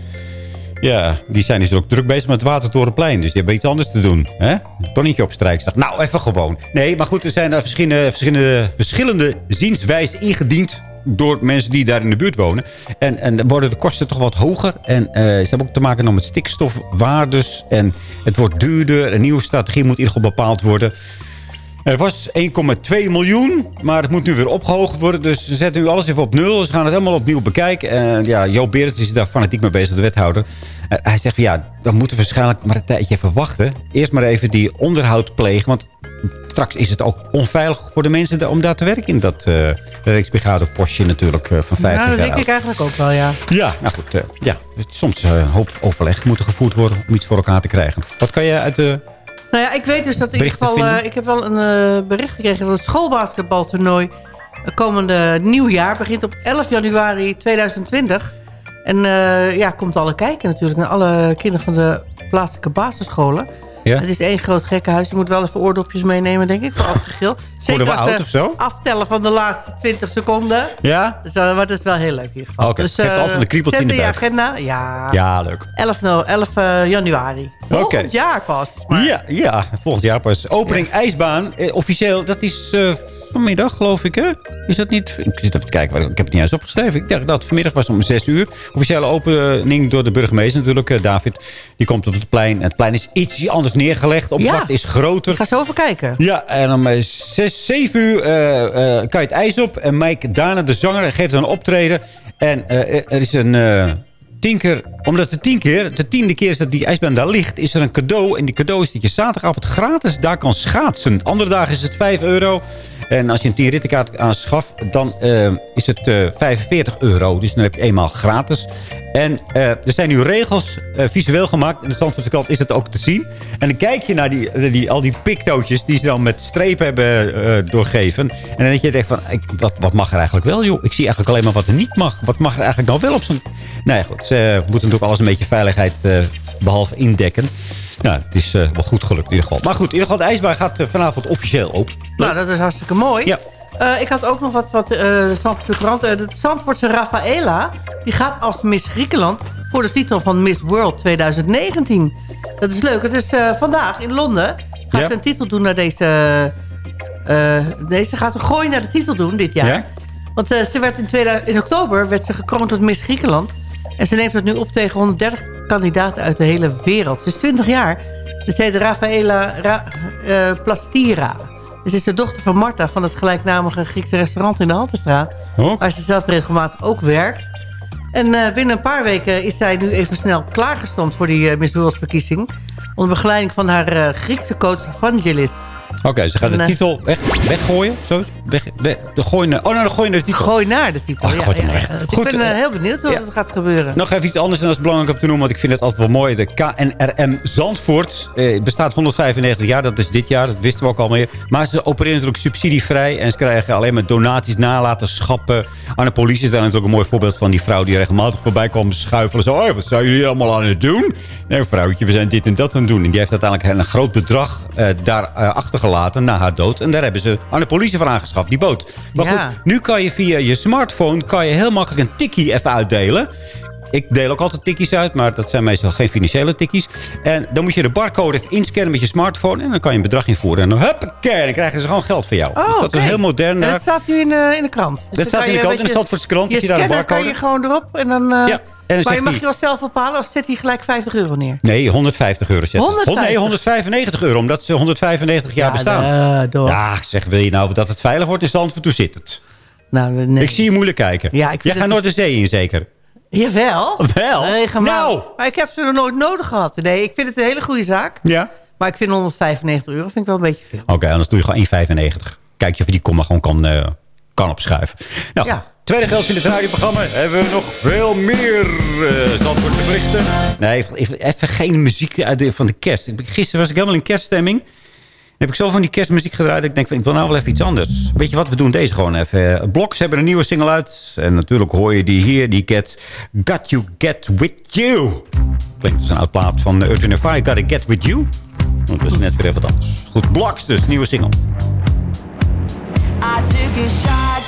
Ja, die zijn dus ook druk bezig met het Watertorenplein. Dus die hebben iets anders te doen. Hè? Niet op strijksdag. Nou, even gewoon. Nee, maar goed, er zijn daar verschillende, verschillende, verschillende zienswijzen ingediend door mensen die daar in de buurt wonen. En, en dan worden de kosten toch wat hoger. En eh, ze hebben ook te maken met stikstofwaardes. En het wordt duurder. Een nieuwe strategie moet in ieder geval bepaald worden. Er was 1,2 miljoen, maar het moet nu weer opgehoogd worden. Dus ze zetten nu alles even op nul. Ze gaan het helemaal opnieuw bekijken. En ja, Joop Berends is daar fanatiek mee bezig, de wethouder. En hij zegt ja, dan moeten we waarschijnlijk maar een tijdje even wachten. Eerst maar even die onderhoud plegen. Want straks is het ook onveilig voor de mensen om daar te werken. In dat uh, Rijksbrigade-postje natuurlijk uh, van 50 Nou, dat denk ik eigenlijk ook wel, ja. Ja, nou goed. eh, ja. Soms eh, een hoop overleg moeten gevoerd worden om iets voor elkaar te krijgen. Wat kan je uit de... Nou ja, ik weet dus dat in ieder geval... eh, ik heb wel een eh, bericht gekregen dat het schoolbasketbaltoernooi Het komende nieuwjaar begint op 11 januari 2020. En eh, ja, komt alle kijken natuurlijk. Naar alle kinderen van de plaatselijke basisscholen. Ja. Het is één groot gekkenhuis. Je moet wel even oordopjes meenemen, denk ik. Voor afgegil. Worden we oud ze of zo? aftellen van de laatste 20 seconden. Ja? Dus, uh, maar dat is wel heel leuk in ieder geval. Oké, dus, geeft eh, altijd een kriebeltje in de zet buik. agenda. Ja. Ja, leuk. 11, no, 11 eh, januari. Volgend jaar pas. Ja, ja, volgend jaar pas. Opening ijsbaan. Officieel, dat is vanmiddag, geloof ik, hè? Is dat niet... Ik zit even te kijken, ik heb het niet eens opgeschreven. Ik dacht dat vanmiddag was om 6 uur. Officiële opening door de burgemeester natuurlijk, eh, David. Die komt op het plein. Het plein is ietsje anders neergelegd. Oppervlakte Ja. is groter. Ik ga zo even kijken. Ja, en om 6, 7 uur eh, eh, kan je het ijs op. En Mike Dana, de zanger, geeft dan een optreden. En eh, er is een eh, tien keer... Omdat de tien keer, de tiende keer is dat die ijsbaan daar ligt... is er een cadeau. En die cadeau is dat je zaterdagavond gratis daar kan schaatsen. Andere dagen is het 5 euro. En als je een 10 rittenkaart aanschaft, dan eh, is het eh 45 euro. Dus dan heb je eenmaal gratis. En eh, er zijn nu regels eh, visueel gemaakt. In de Zandvoortse krant is het ook te zien. En dan kijk je naar die, eh, die, al die piktootjes die ze dan met strepen hebben eh, doorgeven. En dan denk je echt van, ik, wat, wat mag er eigenlijk wel, joh? Ik zie eigenlijk alleen maar wat er niet mag. Wat mag er eigenlijk nou wel op zo'n... Nou ja, goed. Ze moeten natuurlijk alles een beetje veiligheid eh, behalve indekken. Nou, het is eh, wel goed gelukt in ieder geval. Maar goed, in ieder geval, de ijsbaan gaat eh, vanavond officieel open. Nou, dat is hartstikke mooi. Ja. Eh, ik had ook nog wat, wat de Zandvoortse de Zandvoortse Rafaela, die gaat als Miss Griekenland... voor de titel van Miss World 2019. Dat is leuk. Het is vandaag in Londen. Gaat Ja. ze een titel doen naar deze... deze gaat een gooi naar de titel doen dit jaar. Ja? Want ze werd in, 2000 in oktober werd ze gekroond tot Miss Griekenland. En ze neemt het nu op tegen 130 kandidaten uit de hele wereld. Ze is 20 jaar. Ze heet Rafaela Ra eh, Plastira. Ze is de dochter van Marta van het gelijknamige Griekse restaurant in de Haltestraat. Oh. Waar ze zelf regelmatig ook werkt. En eh, binnen een paar weken is zij nu even snel klaargestoomd voor die eh, Miss World verkiezing. Onder begeleiding van haar Griekse coach Vangelis. Oké, ze gaat En, de titel weg, weggooien. Zo, weg, weg, de gooien, oh, nou, dan gooien de titel. Gooi naar de titel. Oh, ja, weg. Dus Goed, ik ben eh, eh, heel benieuwd hoe ja. dat gaat gebeuren. Nog even iets anders en dat is belangrijk om te noemen, want ik vind het altijd wel mooi. De KNRM Zandvoort eh, bestaat 195 jaar, dat is dit jaar, dat wisten we ook al meer. Maar ze opereren natuurlijk subsidievrij en ze krijgen alleen maar donaties, nalatenschappen. Anne Police is daar natuurlijk een mooi voorbeeld van. Die vrouw die regelmatig voorbij kwam schuifelen. Zo, oh, wat zijn jullie allemaal aan het doen? Nee, vrouwtje, we zijn dit en dat aan het doen. En die heeft uiteindelijk een groot bedrag eh, daar eh, achtergelaten na haar dood. En daar hebben ze Anne Police van aangeschaft, die boot. Maar Ja. goed, nu kan je via je smartphone kan je heel makkelijk een tikkie even uitdelen. Ik deel ook altijd tikkies uit, maar dat zijn meestal geen financiële tikkies. En dan moet je de barcode inscannen met je smartphone. En dan kan je een bedrag invoeren. En dan huppakee, dan krijgen ze gewoon geld van jou. Oh, dus dat oké. is heel modern. En dat staat nu in, de in de krant. Dus Dat staat in de krant, met in de krant, Je je daar kan je gewoon erop. En dan, eh, Ja, en maar je mag je wel zelf bepalen of zet hij gelijk 50 euro neer? Nee, 150 euro zetten. 150? Nee, 195 euro, omdat ze 195 jaar Ja, bestaan. eh, door. Ja, zeg, wil je nou dat het veilig wordt in Zandvoort? Hoe zit het? Nou, nee. Ik zie je moeilijk kijken. Ja, Jij gaat nooit de zee in, zeker? Jawel. Wel? Nou. Maar ik heb ze nog nooit nodig gehad. Nee, ik vind het een hele goede zaak. Ja. Maar ik vind 195 euro vind ik wel een beetje veel. Oké, anders doe je gewoon 1,95. Kijk je of je die komma gewoon kan, eh, kan opschuiven. Nou, Ja. Tweede geld in het radioprogramma. Hebben we nog veel meer uh, Zandvoortse berichten. Nee, even, even geen muziek uit de, van de kerst. Ik- Gisteren was ik helemaal in kerststemming. Dan heb ik zo van die kerstmuziek gedraaid. Ik denk, ik wil nou wel even iets anders. Weet je wat, we doen deze gewoon even. Bloks hebben een nieuwe single uit. En natuurlijk hoor je die hier, die Get Got You Get With You. Klinkt als een oud plaat van Urban Fire. Gotta Get With You. Want dat is net weer even wat anders. Goed, Bloks dus, nieuwe single. I took a shot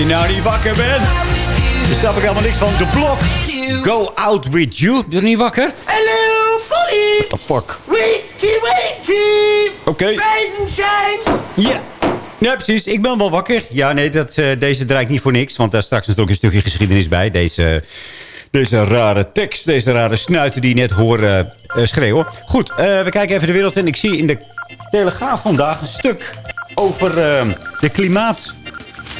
je nou niet wakker bent, dan snap ik helemaal niks van. De blok. Go out with you. Ben je niet wakker? Hello, Polly! The fuck. Wakey, wakey! Oké. Rise shine! Ja. Ja, precies. Ik ben wel wakker. Ja, nee, dat, eh, deze draait niet voor niks. Want daar straks natuurlijk een stukje geschiedenis bij. Deze, deze rare tekst, deze rare snuiten die je net horen eh, schreeuwen. Goed, eh, we kijken even de wereld in. Ik zie in de Telegraaf vandaag een stuk over de klimaat.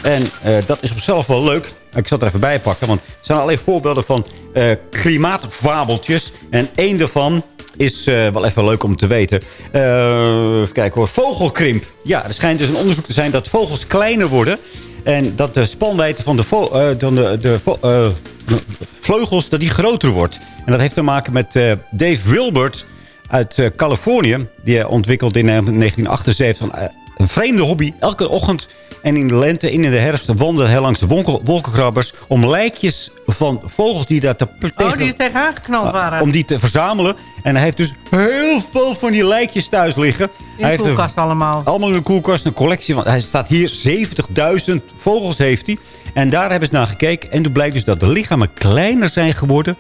En eh, dat is op zichzelf wel leuk. Ik zal het er even bij pakken, want er zijn alleen voorbeelden van eh klimaatfabeltjes. En één daarvan is eh, wel even leuk om te weten. Even kijken hoor. Vogelkrimp. Ja, er schijnt dus een onderzoek te zijn dat vogels kleiner worden. En dat de spanwijdte van de, de, de vleugels dat die groter wordt. En dat heeft te maken met Dave Wilbert uit Californië. Die ontwikkelde in eh, 1978 een, eh, een vreemde hobby. Elke ochtend en in de lente en in de herfst wandelde hij langs de wolken- wolkenkrabbers... om lijkjes van vogels die daar te Oh, die tegenaan geknald waren. om die te verzamelen. En hij heeft dus heel veel van die lijkjes thuis liggen. In hij de heeft koelkast allemaal. allemaal in de koelkast, een collectie. van. hij staat hier, 70.000 vogels heeft hij. En daar hebben ze naar gekeken. En toen blijkt dus dat de lichamen kleiner zijn geworden.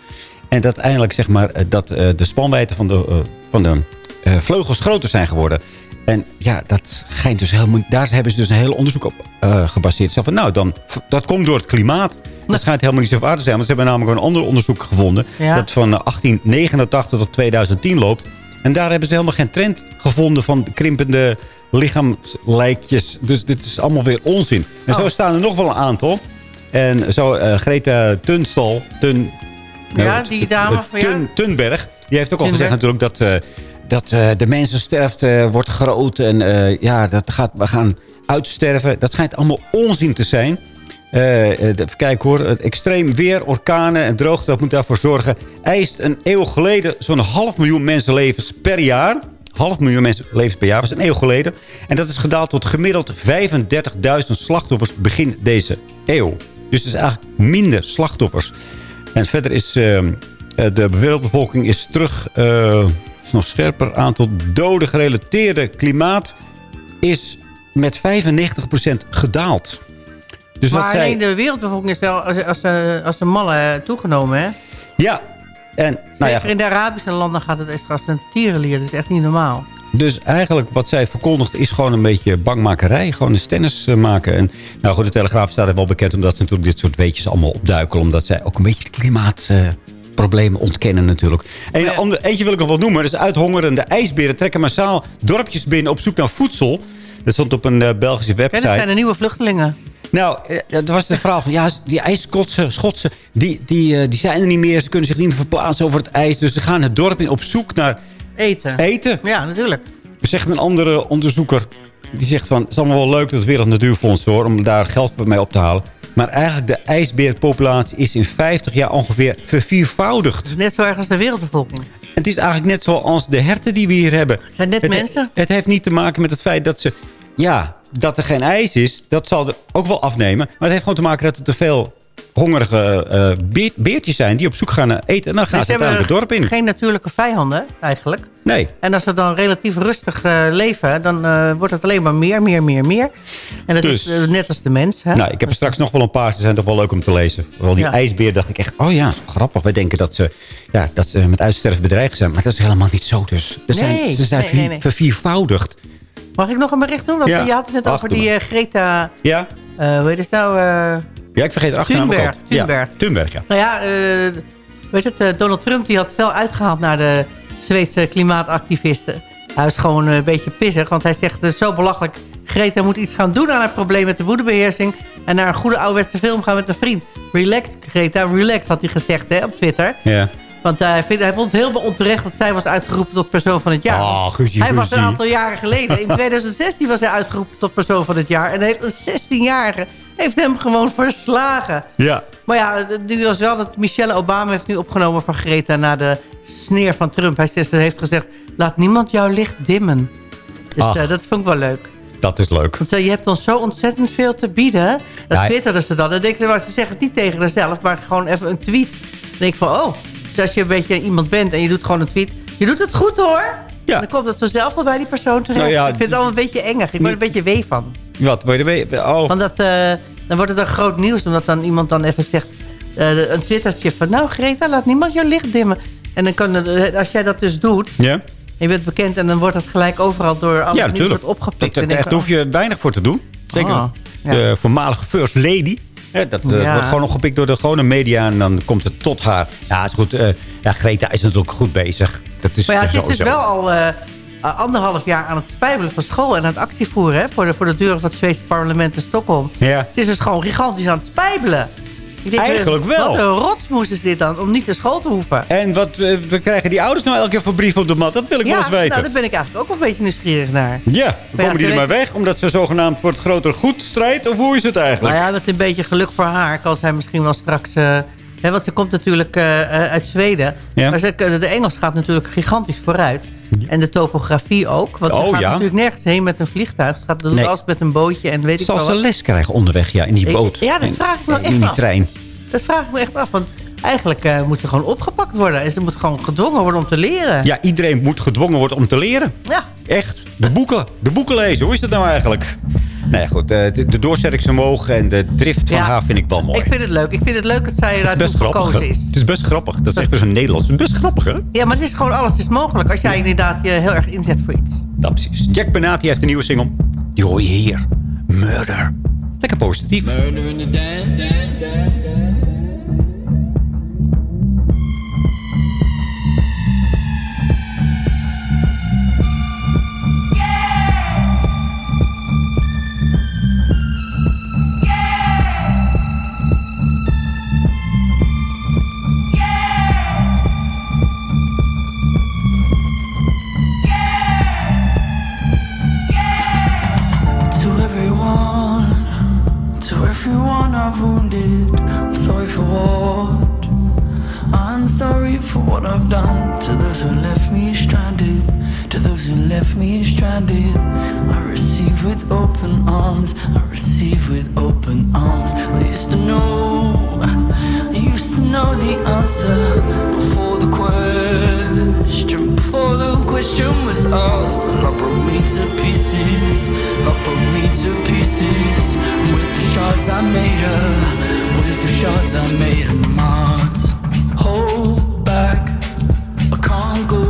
En dat eindelijk zeg maar, eh, dat eh, de spanwijdte van de, eh, van de eh, vleugels groter zijn geworden. En ja, dat schijnt dus helemaal... Daar hebben ze dus een heel onderzoek op eh, gebaseerd. Zo van, nou, dan, dat komt door het klimaat. Dat schijnt helemaal niet zo waar te zijn. Want ze hebben namelijk een ander onderzoek gevonden. Ja. Dat van eh, 1889 tot 2010 loopt. En daar hebben ze helemaal geen trend gevonden van krimpende lichaamslijkjes. Dus dit is allemaal weer onzin. En zo staan er nog wel een aantal. En zo eh, Greta Tunstal, Tun, Ja, die dame eh, van ja. Tun, Thunberg, die heeft ook al gezegd natuurlijk dat, eh, dat eh, de mensensterfte wordt groot. En eh, ja, dat gaat, we gaan uitsterven. Dat schijnt allemaal onzin te zijn. Eh, eh, even kijken hoor. Het extreem weer, orkanen en droogte, dat moet daarvoor zorgen. Eist een eeuw geleden zo'n half miljoen mensenlevens per jaar. Half miljoen mensenlevens per jaar was een eeuw geleden. En dat is gedaald tot gemiddeld 35.000 slachtoffers begin deze eeuw. Dus het is eigenlijk minder slachtoffers. En verder is eh, eh, de wereldbevolking is terug... eh, nog scherper. Aantal doden gerelateerde klimaat is met 95% gedaald. Dus maar zij... alleen de wereldbevolking is wel als, als, eh, als een malle eh, toegenomen, hè? Ja, en nou ja, in de Arabische landen gaat het echt als een tierenlier. Dat is echt niet normaal. Dus eigenlijk wat zij verkondigt is gewoon een beetje bangmakerij. Gewoon een stennis eh, maken. En nou goed, de Telegraaf staat er wel bekend... omdat ze natuurlijk dit soort weetjes allemaal opduikelen. Omdat zij ook een beetje de klimaatproblemen ontkennen natuurlijk. En ander, eentje wil ik nog wel noemen. Dat is uithongerende ijsberen trekken massaal dorpjes binnen op zoek naar voedsel. Dat stond op een eh, Belgische En dat website. zijn de nieuwe vluchtelingen. Nou, eh, er was het verhaal van... ja, die ijskotsen, schotsen, die, die, eh, die zijn er niet meer. Ze kunnen zich niet meer verplaatsen over het ijs. Dus ze gaan het dorp in op zoek naar Eten. eten. Ja, natuurlijk. Zegt een andere onderzoeker. Die zegt van, het is allemaal wel leuk dat het Wereld Natuurfonds hoor... om daar geld mee op te halen. Maar eigenlijk de ijsbeerpopulatie is in 50 jaar ongeveer verviervoudigd. Net zo erg als de wereldbevolking. Het is eigenlijk net zoals de herten die we hier hebben. zijn net het, mensen. Het heeft niet te maken met het feit dat ze... Ja, dat er geen ijs is, dat zal er ook wel afnemen. Maar het heeft gewoon te maken dat er te veel hongerige eh, beer- beertjes zijn... die op zoek gaan naar eten. En dan gaan Dus ze hebben uiteindelijk het dorp in. geen natuurlijke vijanden, eigenlijk. Nee. En als ze dan relatief rustig eh, leven, dan eh, wordt het alleen maar meer, meer, meer, meer. En dat Dus- is eh, net als de mens. Hè? Nou, ik heb er straks nog wel een paar. Ze zijn toch wel leuk om te lezen. Vooral die Ja. ijsbeer dacht ik echt... Oh ja, grappig. Wij denken dat ze, ja, dat ze met uitsterven bedreigd zijn. Maar dat is helemaal niet zo dus. Ze zijn, Nee, ze zijn nee, verviervoudigd. Mag ik nog een bericht doen? Want Ja. je had het net Ach, over die Greta... Ja? eh, hoe heet het nou? Ja, ik vergeet de achternaam ook Thunberg. Ja, Thunberg. Ja. Nou ja, eh, weet het, eh, Donald Trump die had fel uitgehaald naar de Zweedse klimaatactivisten. Hij is gewoon eh, een beetje pissig, want hij zegt het is zo belachelijk. Greta moet iets gaan doen aan het probleem met de woedebeheersing... en naar een goede ouderwetse film gaan met een vriend. Relax, Greta, relax, had hij gezegd hè, op Twitter. Ja. Want hij, vindt, hij vond het heel onterecht dat zij was uitgeroepen tot persoon van het jaar. Oh, Guusje, hij was een aantal jaren geleden. In 2016 was hij uitgeroepen tot persoon van het jaar. En heeft een 16-jarige heeft hem gewoon verslagen. Ja. Maar ja, nu was wel dat Michelle Obama heeft nu opgenomen van Greta... na de sneer van Trump. Hij heeft gezegd, laat niemand jouw licht dimmen. Dus Ach. eh, dat vond ik wel leuk. Dat is leuk. Want eh, je hebt ons zo ontzettend veel te bieden. Dat twitterden ze dan. Dan denk ik, ze zeggen het niet tegen zichzelf, maar gewoon even een tweet. Dan denk ik van, oh, dus als je een beetje iemand bent en je doet gewoon een tweet. Je doet het goed hoor. Ja. Dan komt het vanzelf wel bij die persoon terecht. Nou ja, ik vind het allemaal een beetje engig. Ik word er een beetje wee van. Wat, er weten? Oh, Want dat, eh, dan wordt het dan groot nieuws. Omdat dan iemand dan even zegt... eh, een twittertje van... Nou Greta, laat niemand jouw licht dimmen. En dan kan het, als jij dat dus doet... ja? En je bent bekend en dan wordt het gelijk overal door alle Ja, nieuws natuurlijk. wordt opgepikt. Dat, daar hoef je weinig voor te doen. Zeker Ah, de voormalige first lady. Hè, dat eh, Ja. wordt gewoon opgepikt door de gewone media. En dan komt het tot haar. Ja, is goed. eh, ja, Greta is natuurlijk goed bezig. Dat is Maar ja, het is dus wel al eh, anderhalf jaar aan het spijbelen van school... en aan het actie voeren hè, voor, de, voor de deuren van het Zweedse parlement in Stockholm. Ja. Het is dus gewoon gigantisch aan het spijbelen. Ik denk, Eigenlijk eh, wel. Wat een rotsmoes is dit dan, om niet naar school te hoeven. En wat eh, we krijgen die ouders nou elke keer voor brief op de mat? Dat wil ik wel eens weten. nou, daar ben ik eigenlijk ook wel een beetje nieuwsgierig naar. Ja, dan Maar ja, komen die er maar weg. Omdat ze zogenaamd voor het groter goed strijdt. Of hoe is het eigenlijk? Nou ja, met een beetje geluk voor haar kan zij misschien wel straks... eh, want ze komt natuurlijk eh, eh, uit Zweden. Ja. Maar ze, de Engels gaat natuurlijk gigantisch vooruit. En de topografie ook. Want ze Oh, gaat ja. natuurlijk nergens heen met een vliegtuig. Ze gaat doen Nee. alles met een bootje en weet ik Zal wel ze wat. les krijgen onderweg ja, in die Ik- boot? ja, dat En- vraag ik me echt In die af. trein. Dat vraag ik me echt af. Want eigenlijk eh, moet ze gewoon opgepakt worden. En ze moet gewoon gedwongen worden om te leren. Ja, iedereen moet gedwongen worden om te leren. Ja. Echt. De boeken. De boeken lezen. Hoe is dat nou eigenlijk? Nee, goed. eh, De, de doorzettingsvermogen en de drift van Ja. haar vind ik wel mooi. Ik vind het leuk. Ik vind het leuk dat zij eruit gekozen is. Het is best grappig. Dat is echt weer zo'n Nederlands. Het is best grappig, hè? Ja, maar het is gewoon alles is mogelijk. Als jij inderdaad je heel erg inzet voor iets. Dat precies. Jack Benati heeft een nieuwe single. Die hoor je hier. Murder. Lekker positief. To everyone I've wounded, I'm sorry for what? I'm sorry for what I've done to those who left me stranded, to those who left me stranded. I receive with open arms, I receive with open arms. I used to know, I used to know the answer before the question, before the question was asked. And love broke me to pieces, love broke me to pieces. With the shards I made her, with the shards I made her Mars. Hold back, I can't go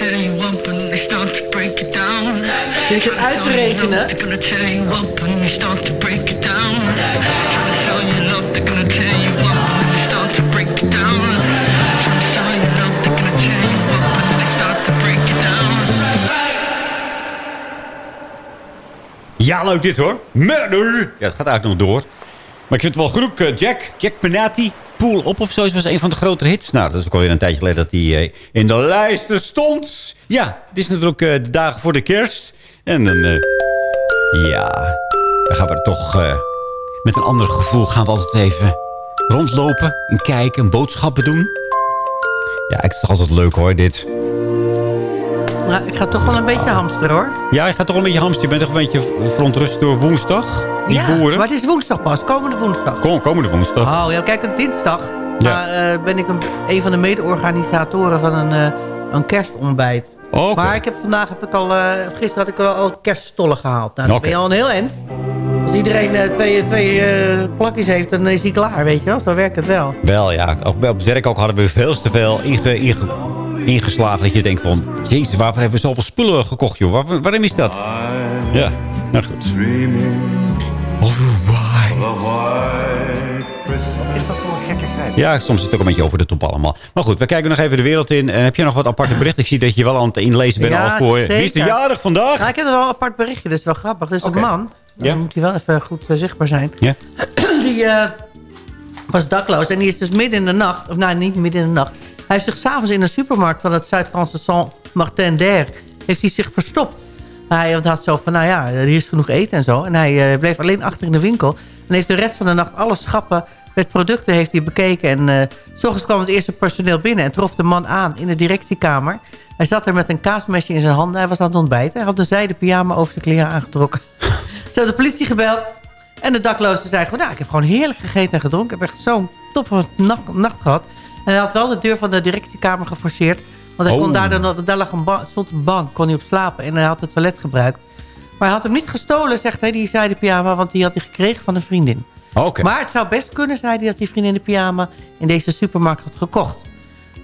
break it down. Ja, leuk dit hoor. Murder. Ja, het gaat eigenlijk nog door. Maar ik vind het wel genoeg. eh, Jack, Jack Benatti, Pool Op of zo, was een van de grotere hits. Nou, dat is ook alweer een tijdje geleden dat hij eh, in de lijsten stond. Ja, het is natuurlijk eh, de dagen voor de kerst. En dan, eh, ja, dan gaan we er toch met een ander gevoel gaan we altijd even rondlopen en kijken en boodschappen doen. Ja, het is toch altijd leuk hoor, dit. Nou, ik ga toch wel een beetje hamsteren hoor. Ja, je gaat toch wel een beetje hamster. Je bent toch een beetje verontrust door woensdag? Die ja, boeren. maar het is woensdag pas, komende woensdag. Kom, komende woensdag. Oh ja, kijk, dinsdag Ja. maar, eh, ben ik een, een van de mede-organisatoren van een, eh, een kerstontbijt. Oké. Maar ik heb vandaag heb ik al, eh, gisteren had ik wel al kerststollen gehaald. Nou, dan Oké. ben je al een heel eind. Als iedereen twee, twee plakjes heeft, dan is die klaar, weet je wel. Zo werkt het wel. Wel, ja. Op het werk ook hadden we veel te veel inge, inge- ingeslagen. Dat je denkt van, jezus, waarvoor hebben we zoveel spullen gekocht, joh? Waar, waarom is dat? Ja, nou goed. Is dat voor een gekkigheid? Ja, soms is het ook een beetje over de top allemaal. Maar goed, we kijken nog even de wereld in. En heb je nog wat aparte berichten? Ik zie dat je wel aan het inlezen bent al voor... Wie is de zeker. jarig vandaag? Nou, ik heb er wel een apart berichtje, dat is wel grappig. Dat is een man, dan Ja. moet hij wel even goed eh, zichtbaar zijn. Ja. Die eh, was dakloos en die is dus midden in de nacht... Of nou, niet midden in de nacht. Hij heeft zich s'avonds in een supermarkt van het Zuid-Franse Saint-Martin d'Air... heeft hij zich verstopt. Hij had zo van, nou ja, er is genoeg eten en zo. En hij eh, bleef alleen achter in de winkel. En heeft de rest van de nacht alle schappen met producten heeft hij bekeken. En eh, s ochtends kwam het eerste personeel binnen en trof de man aan in de directiekamer. Hij zat er met een kaasmesje in zijn handen. Hij was aan het ontbijten. Hij had een zijden pyjama over zijn kleren aangetrokken. Ze had de politie gebeld. En de dakloze zei gewoon, nou, ik heb gewoon heerlijk gegeten en gedronken. Ik heb echt zo'n top nacht, nacht gehad. En hij had wel de deur van de directiekamer geforceerd. Want hij Oh. kon daar, dan, daar lag een stond een bank, kon hij op slapen. En hij had het toilet gebruikt. Maar hij had hem niet gestolen, zegt hij, die zijde pyjama. Want die had hij gekregen van een vriendin. Oké. Maar het zou best kunnen, zei hij, dat die vriendin de pyjama in deze supermarkt had gekocht.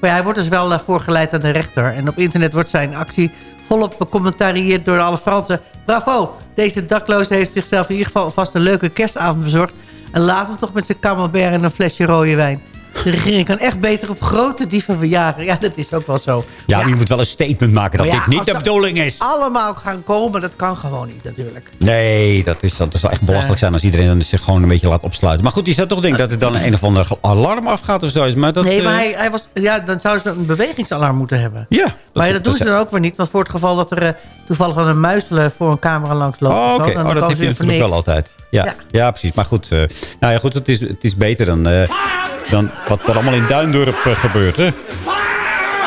Maar ja, hij wordt dus wel eh, voorgeleid aan de rechter. En op internet wordt zijn actie volop becommentarieerd door alle Fransen. Bravo, deze dakloze heeft zichzelf in ieder geval vast een leuke kerstavond bezorgd. En laat hem toch met zijn camembert en een flesje rode wijn. De regering kan echt beter op grote dieven verjagen. Ja, dat is ook wel zo. Ja, maar je moet wel een statement maken dat Maar ja, dit niet de bedoeling is. Allemaal gaan komen, dat kan gewoon niet natuurlijk. Nee, dat, is, dat zou echt belachelijk zijn als iedereen dan zich gewoon een beetje laat opsluiten. Maar goed, je zou toch denken dat er dan een of ander alarm afgaat of zo. is. Maar dat, nee, maar eh, hij, hij was, ja, dan zouden ze een bewegingsalarm moeten hebben. Ja. maar ja, dat, doen ze dan ook weer niet. Want voor het geval dat er eh, toevallig een muiselen voor een camera langs loopt. Oh, oké. dan Oh, dat heb je natuurlijk wel altijd. Ja, Ja. precies. Maar goed, eh, nou ja, goed het, is, het is beter dan, eh, dan wat er allemaal in Duindorp eh, gebeurt. Hè?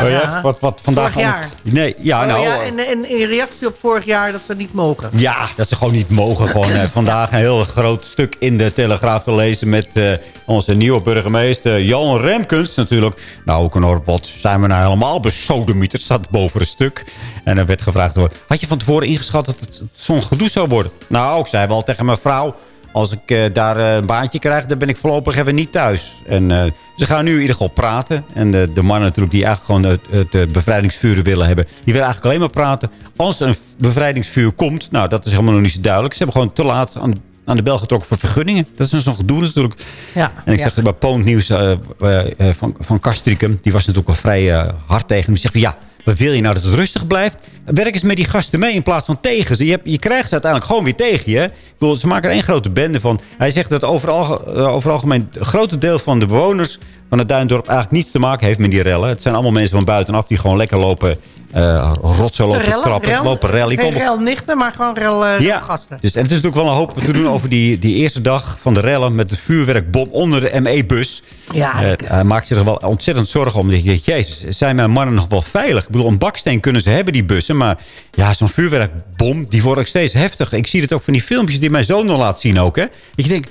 Oh ja, wat, wat vandaag Vorig jaar. Nee, ja, Oh, nou... ja, en, en in reactie op vorig jaar dat ze niet mogen. Ja, dat ze gewoon niet mogen. Gewoon, eh, vandaag een heel groot stuk in de Telegraaf te lezen... met eh, onze nieuwe burgemeester Jan Remkens natuurlijk. Nou, ook een oorbod. Zijn we nou helemaal besodemieterd? Staat boven een stuk. En er werd gevraagd... had je van tevoren ingeschat dat het zo'n gedoe zou worden? Nou, ik zei wel tegen mijn vrouw... als ik eh, daar eh, een baantje krijg, dan ben ik voorlopig even niet thuis. En eh, ze gaan nu in ieder geval praten. En de, de mannen natuurlijk die eigenlijk gewoon het, het bevrijdingsvuur willen hebben... die willen eigenlijk alleen maar praten als er een bevrijdingsvuur komt. Nou, dat is helemaal nog niet zo duidelijk. Ze hebben gewoon te laat aan, aan de bel getrokken voor vergunningen. Dat is dus nog gedoe natuurlijk. Ja. En ik Ja. zeg bij Poont Nieuws van, van Kastrikum... die was natuurlijk wel vrij hard tegen hem. Die zegt van ja, wil je nou dat het rustig blijft? Werk eens met die gasten mee in plaats van tegen ze. Je, je krijgt ze uiteindelijk gewoon weer tegen je. Ik ze maken er één grote bende van. Hij zegt dat overal, eh, over algemeen... een groot deel van de bewoners van het Duindorp... eigenlijk niets te maken heeft met die rellen. Het zijn allemaal mensen van buitenaf die gewoon lekker lopen... eh rotsen lopen Rellen, trappen, rel- lopen rellen. Geen rel nichten, maar gewoon rel, eh, ja, gasten. dus, en het is natuurlijk wel een hoop te doen over die, die eerste dag van de rellen... met de vuurwerkbom onder de ME-bus. Ja, hij maakt zich er wel ontzettend zorgen om. Je Jezus, zijn mijn mannen nog wel veilig? Ik bedoel, een baksteen kunnen ze hebben, die bussen. Maar ja, zo'n vuurwerkbom, die wordt ook steeds heftiger. Ik zie het ook van die filmpjes die mijn zoon nog laat zien ook. Hè. Ik denk,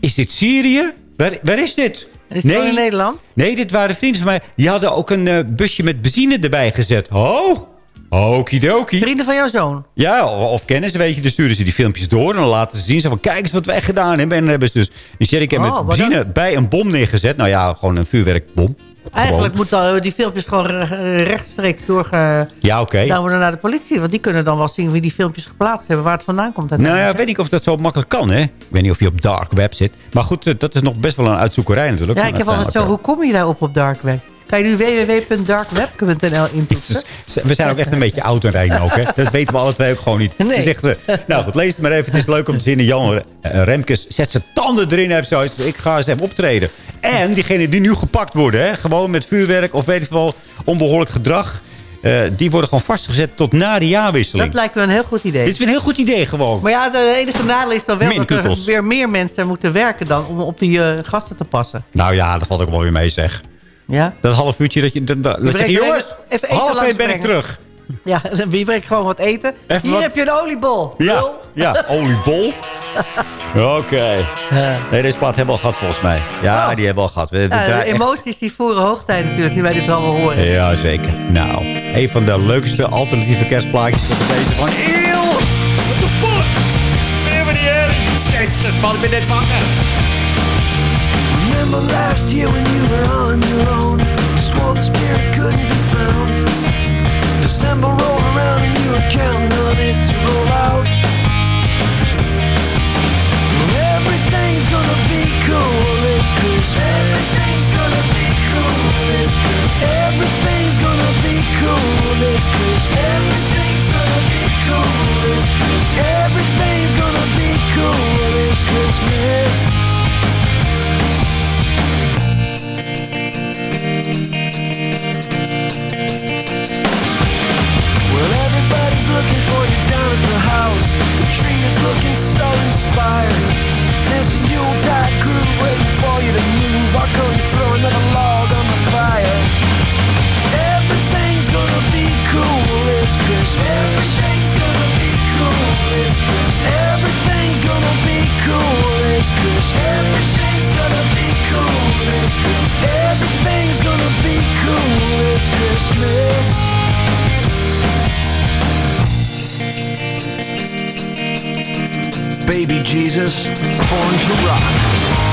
is dit Syrië? Waar, waar is dit? Is gewoon in Nederland? Nee, dit waren vrienden van mij. Die hadden ook een eh, busje met benzine erbij gezet. Oh, okidoki. Vrienden van jouw zoon? Ja, of, kennis, weet je. Dan sturen ze die filmpjes door. En dan laten ze zien. Ze van, kijk eens wat wij gedaan hebben. En dan hebben ze dus een jerrycan Oh, met benzine bij een bom neergezet. Nou ja, gewoon een vuurwerkbom. Eigenlijk moeten die filmpjes gewoon rechtstreeks doorge... Ja, oké. Dan worden naar de politie. Want die kunnen dan wel zien wie die filmpjes geplaatst hebben. Waar het vandaan komt. Nou ja, weet ik of dat zo makkelijk kan, hè. Ik weet niet of je op dark web zit. Maar goed, eh, dat is nog best wel een uitzoekerij natuurlijk. Ja, ik heb altijd zo... Hoe kom je daarop op dark web? Kan je nu www.darkweb.nl intoetsen? We zijn ook echt een beetje oud en rein ook, hè. Dat weten we alle twee ook gewoon niet. Nee. Zegt, eh, nou goed, lees het maar even. Het is leuk om te zien. Jan eh, Remkes zet zijn tanden erin. Heeft zoiets. Ik ga eens even optreden. En diegenen die nu gepakt worden, hè. Gewoon met vuurwerk of weet ik wel, onbehoorlijk gedrag. eh, die worden gewoon vastgezet tot na de jaarwisseling. Dat lijkt me een heel goed idee. Dit is een heel goed idee gewoon. Maar ja, de enige nadeel is dan wel dat er weer meer mensen moeten werken dan om op die gasten te passen. Nou ja, dat valt ook wel weer mee zeg. Ja? Dat half uurtje dat je... Dat, dat, je, jongens, even- half twee ben ik terug. Ja, wie brengt gewoon wat eten? Even Hier wat- heb je een oliebol. Ja, ja oliebol. Oké. Nee, deze plaat hebben we al gehad volgens mij. Ja, die hebben we al gehad. We, we Ja, de echt- emoties die voeren hoogtij natuurlijk, nu wij dit wel wel horen. Ja, zeker. Nou, een van de leukste alternatieve kerstplaatjes tot deze van... Eeuw! What the fuck? Van die herrie. Jezus, man, ik ben net wakker. Remember last year when you were on your own? Swore the spirit couldn't be found. December rolled around and you were counting on it to roll out. Everything's gonna be cool this Christmas. Everything's gonna be cool this Christmas. Everything's gonna be cool this Christmas. Everything's gonna be cool this Christmas. Everything's gonna be cool this Christmas. House. The tree is looking so inspired. There's a Yuletide groove waiting for you to move. I'll go and throw another log on the fire. Everything's gonna be cool this Christmas. Everything's gonna be cool this Christmas. Everything's gonna be cool this Christmas. Everything's gonna be cool this Christmas. Everything's gonna be cool this Christmas. Baby Jesus, born to rock.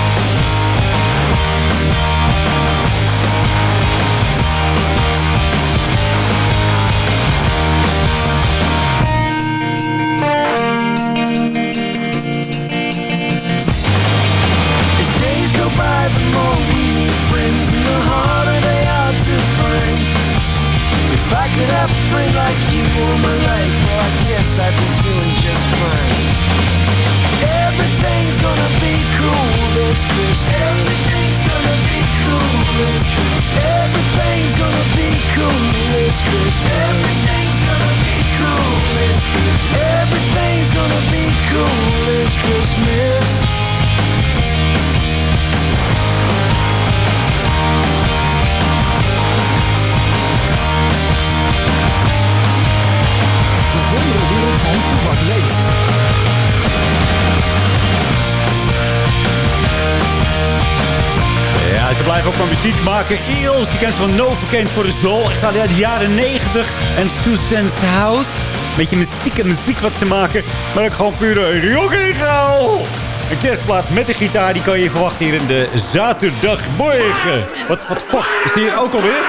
Kent van No Bekend voor de Soul. Ik ga naar de jaren 90 en Susan's House. Beetje mystieke muziek wat ze maken. Maar ook gewoon pure rock and roll. Een kerstplaat met een gitaar, die kan je verwachten hier in de zaterdagmorgen. Wat, wat fuck, is die hier ook alweer?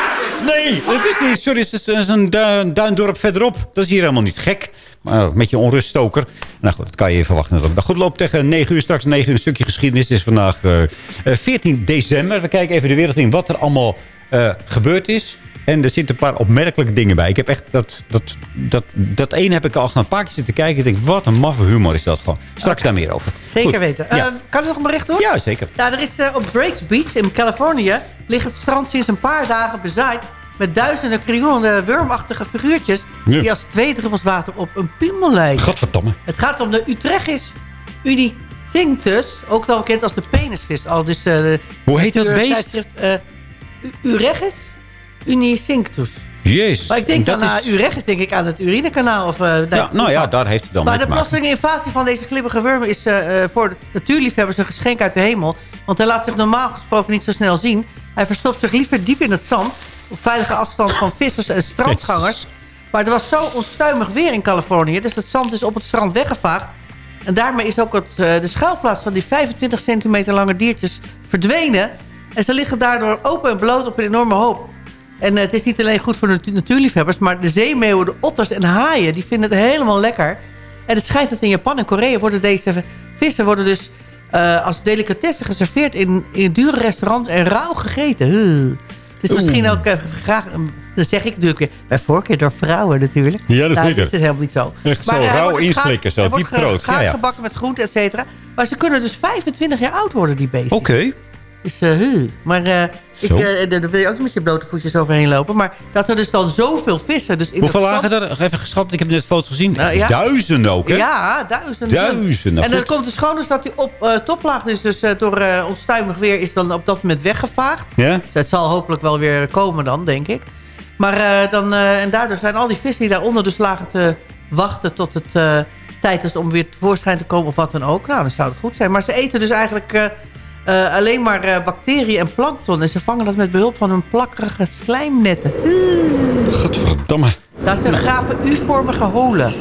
Nee, dat is niet. Sorry, het is, een duin, duindorp verderop. Dat is hier helemaal niet gek. Maar een beetje onruststoker. Nou goed, dat kan je verwachten. Nou goed, loopt tegen 9 uur. Straks 9 uur een stukje geschiedenis. Het is vandaag eh, eh, 14 december. We kijken even de wereld in wat er allemaal eh, gebeurd is. En er zitten een paar opmerkelijke dingen bij. Ik heb echt dat... Dat, dat, dat één heb ik al een paar keer zitten kijken. Ik denk, wat een maffe humor is dat gewoon. Straks daar meer over. Zeker Goed. weten. Ja. Eh, kan ik nog een bericht doen? Ja, zeker. Nou, er is eh, op Drake's Beach in Californië... ligt het strand sinds een paar dagen bezaaid... met duizenden krioelende wormachtige figuurtjes... Ja. die als twee druppels water op een piemel lijken. Gadverdamme. Het gaat om de Utrechtis unicinctus, ook wel bekend als de penisvis. Al dus, eh, Hoe heet dat beest? eh, U- Uregis unicinctus. Jezus. Maar ik denk dan aan is- Uregis, denk ik aan het urinekanaal. Of, eh, Ja, nou ja, daar heeft het dan maar mee de plotselinge invasie van deze glibbige wormen is voor de natuurliefhebbers een geschenk uit de hemel. Want hij laat zich normaal gesproken niet zo snel zien. Hij verstopt zich liever diep in het zand. Op veilige afstand van vissers en strandgangers. Maar er was zo onstuimig weer in Californië. Dus het zand is op het strand weggevaagd. En daarmee is ook het, eh, de schuilplaats van die 25 centimeter lange diertjes verdwenen. En ze liggen daardoor open en bloot op een enorme hoop. En eh, het is niet alleen goed voor de natu- natuurliefhebbers... maar de zeemeeuwen, de otters en haaien... die vinden het helemaal lekker. En het schijnt dat in Japan en Korea... worden deze vissen worden dus eh, als delicatesse geserveerd... in, in dure restaurants en rauw gegeten. Huh. Dus misschien ook eh, graag... Dat zeg ik natuurlijk weer. Bij voorkeur door vrouwen natuurlijk. Ja, dat is nou, zeker. is het helemaal niet zo. Echt zo Maar, eh, hij rauw dus inslikken, zo, diep throat. Ja, ja. gebakken met groenten, et cetera. Maar ze kunnen dus 25 jaar oud worden, die beesten. Oké. Eh. Maar eh, ik, eh, daar wil je ook met je blote voetjes overheen lopen. Maar dat er dus dan zoveel vissen... Dus in Hoeveel lagen er? Even geschat, ik heb net foto's gezien. Nou, ja. Duizenden ook, hè? Ja, duizenden. Duizenden, En dan komt dus gewoon dus dat die op, toplaag dus, dus door onstuimig weer is dan op dat moment weggevaagd. Ja? Dus het zal hopelijk wel weer komen dan, denk ik. Maar dan, en daardoor zijn al die vissen die daaronder dus lagen te wachten tot het tijd is om weer tevoorschijn te komen of wat dan ook. Nou, dan zou het goed zijn. Maar ze eten dus eigenlijk eh, alleen maar eh, bacteriën en plankton. En ze vangen dat met behulp van hun plakkerige slijmnetten. Godverdamme. Daar ze graven U-vormige holen.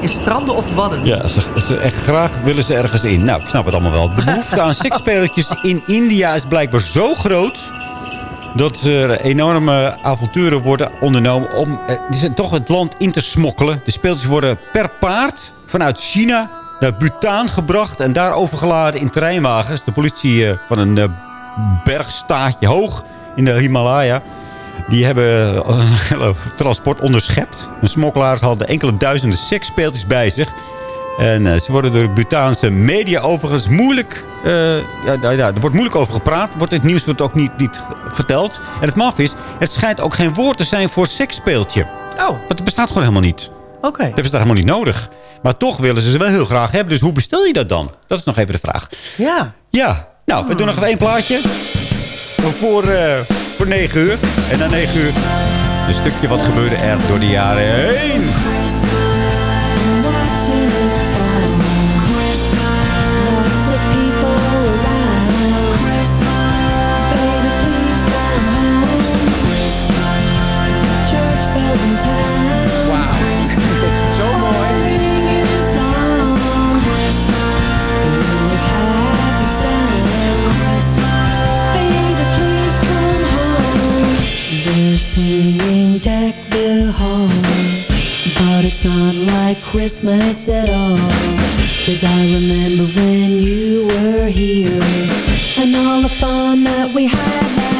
In stranden of wadden. Ja, ze, ze- echt graag willen ze ergens in. Nou, ik snap het allemaal wel. De behoefte aan seksspelertjes in India is blijkbaar zo groot... dat er enorme avonturen worden ondernomen... om eh, toch het land in te smokkelen. De speeltjes worden per paard vanuit China naar Bhutan gebracht... en daar overgeladen in treinwagens. De politie eh, van een eh, bergstaatje hoog in de Himalaya... Die hebben een hele transport onderschept. De smokkelaars hadden enkele duizenden seksspeeltjes bij zich. En eh, ze worden door de Butaanse media overigens moeilijk... eh, ja, ja, er wordt moeilijk over gepraat. Wordt in het nieuws wordt ook niet, niet verteld. En het maf is, het schijnt ook geen woord te zijn voor seksspeeltje. Oh. Want het bestaat gewoon helemaal niet. Oké. Dat hebben ze daar helemaal niet nodig. Maar toch willen ze ze wel heel graag hebben. Dus hoe bestel je dat dan? Dat is nog even de vraag. Ja. Ja, nou, we doen nog even één plaatje. Voor, eh voor 9 uur. En na 9 uur een stukje wat gebeurde er door de jaren heen. Singing deck the halls, but it's not like Christmas at all. Cause I remember when you were here, and all the fun that we had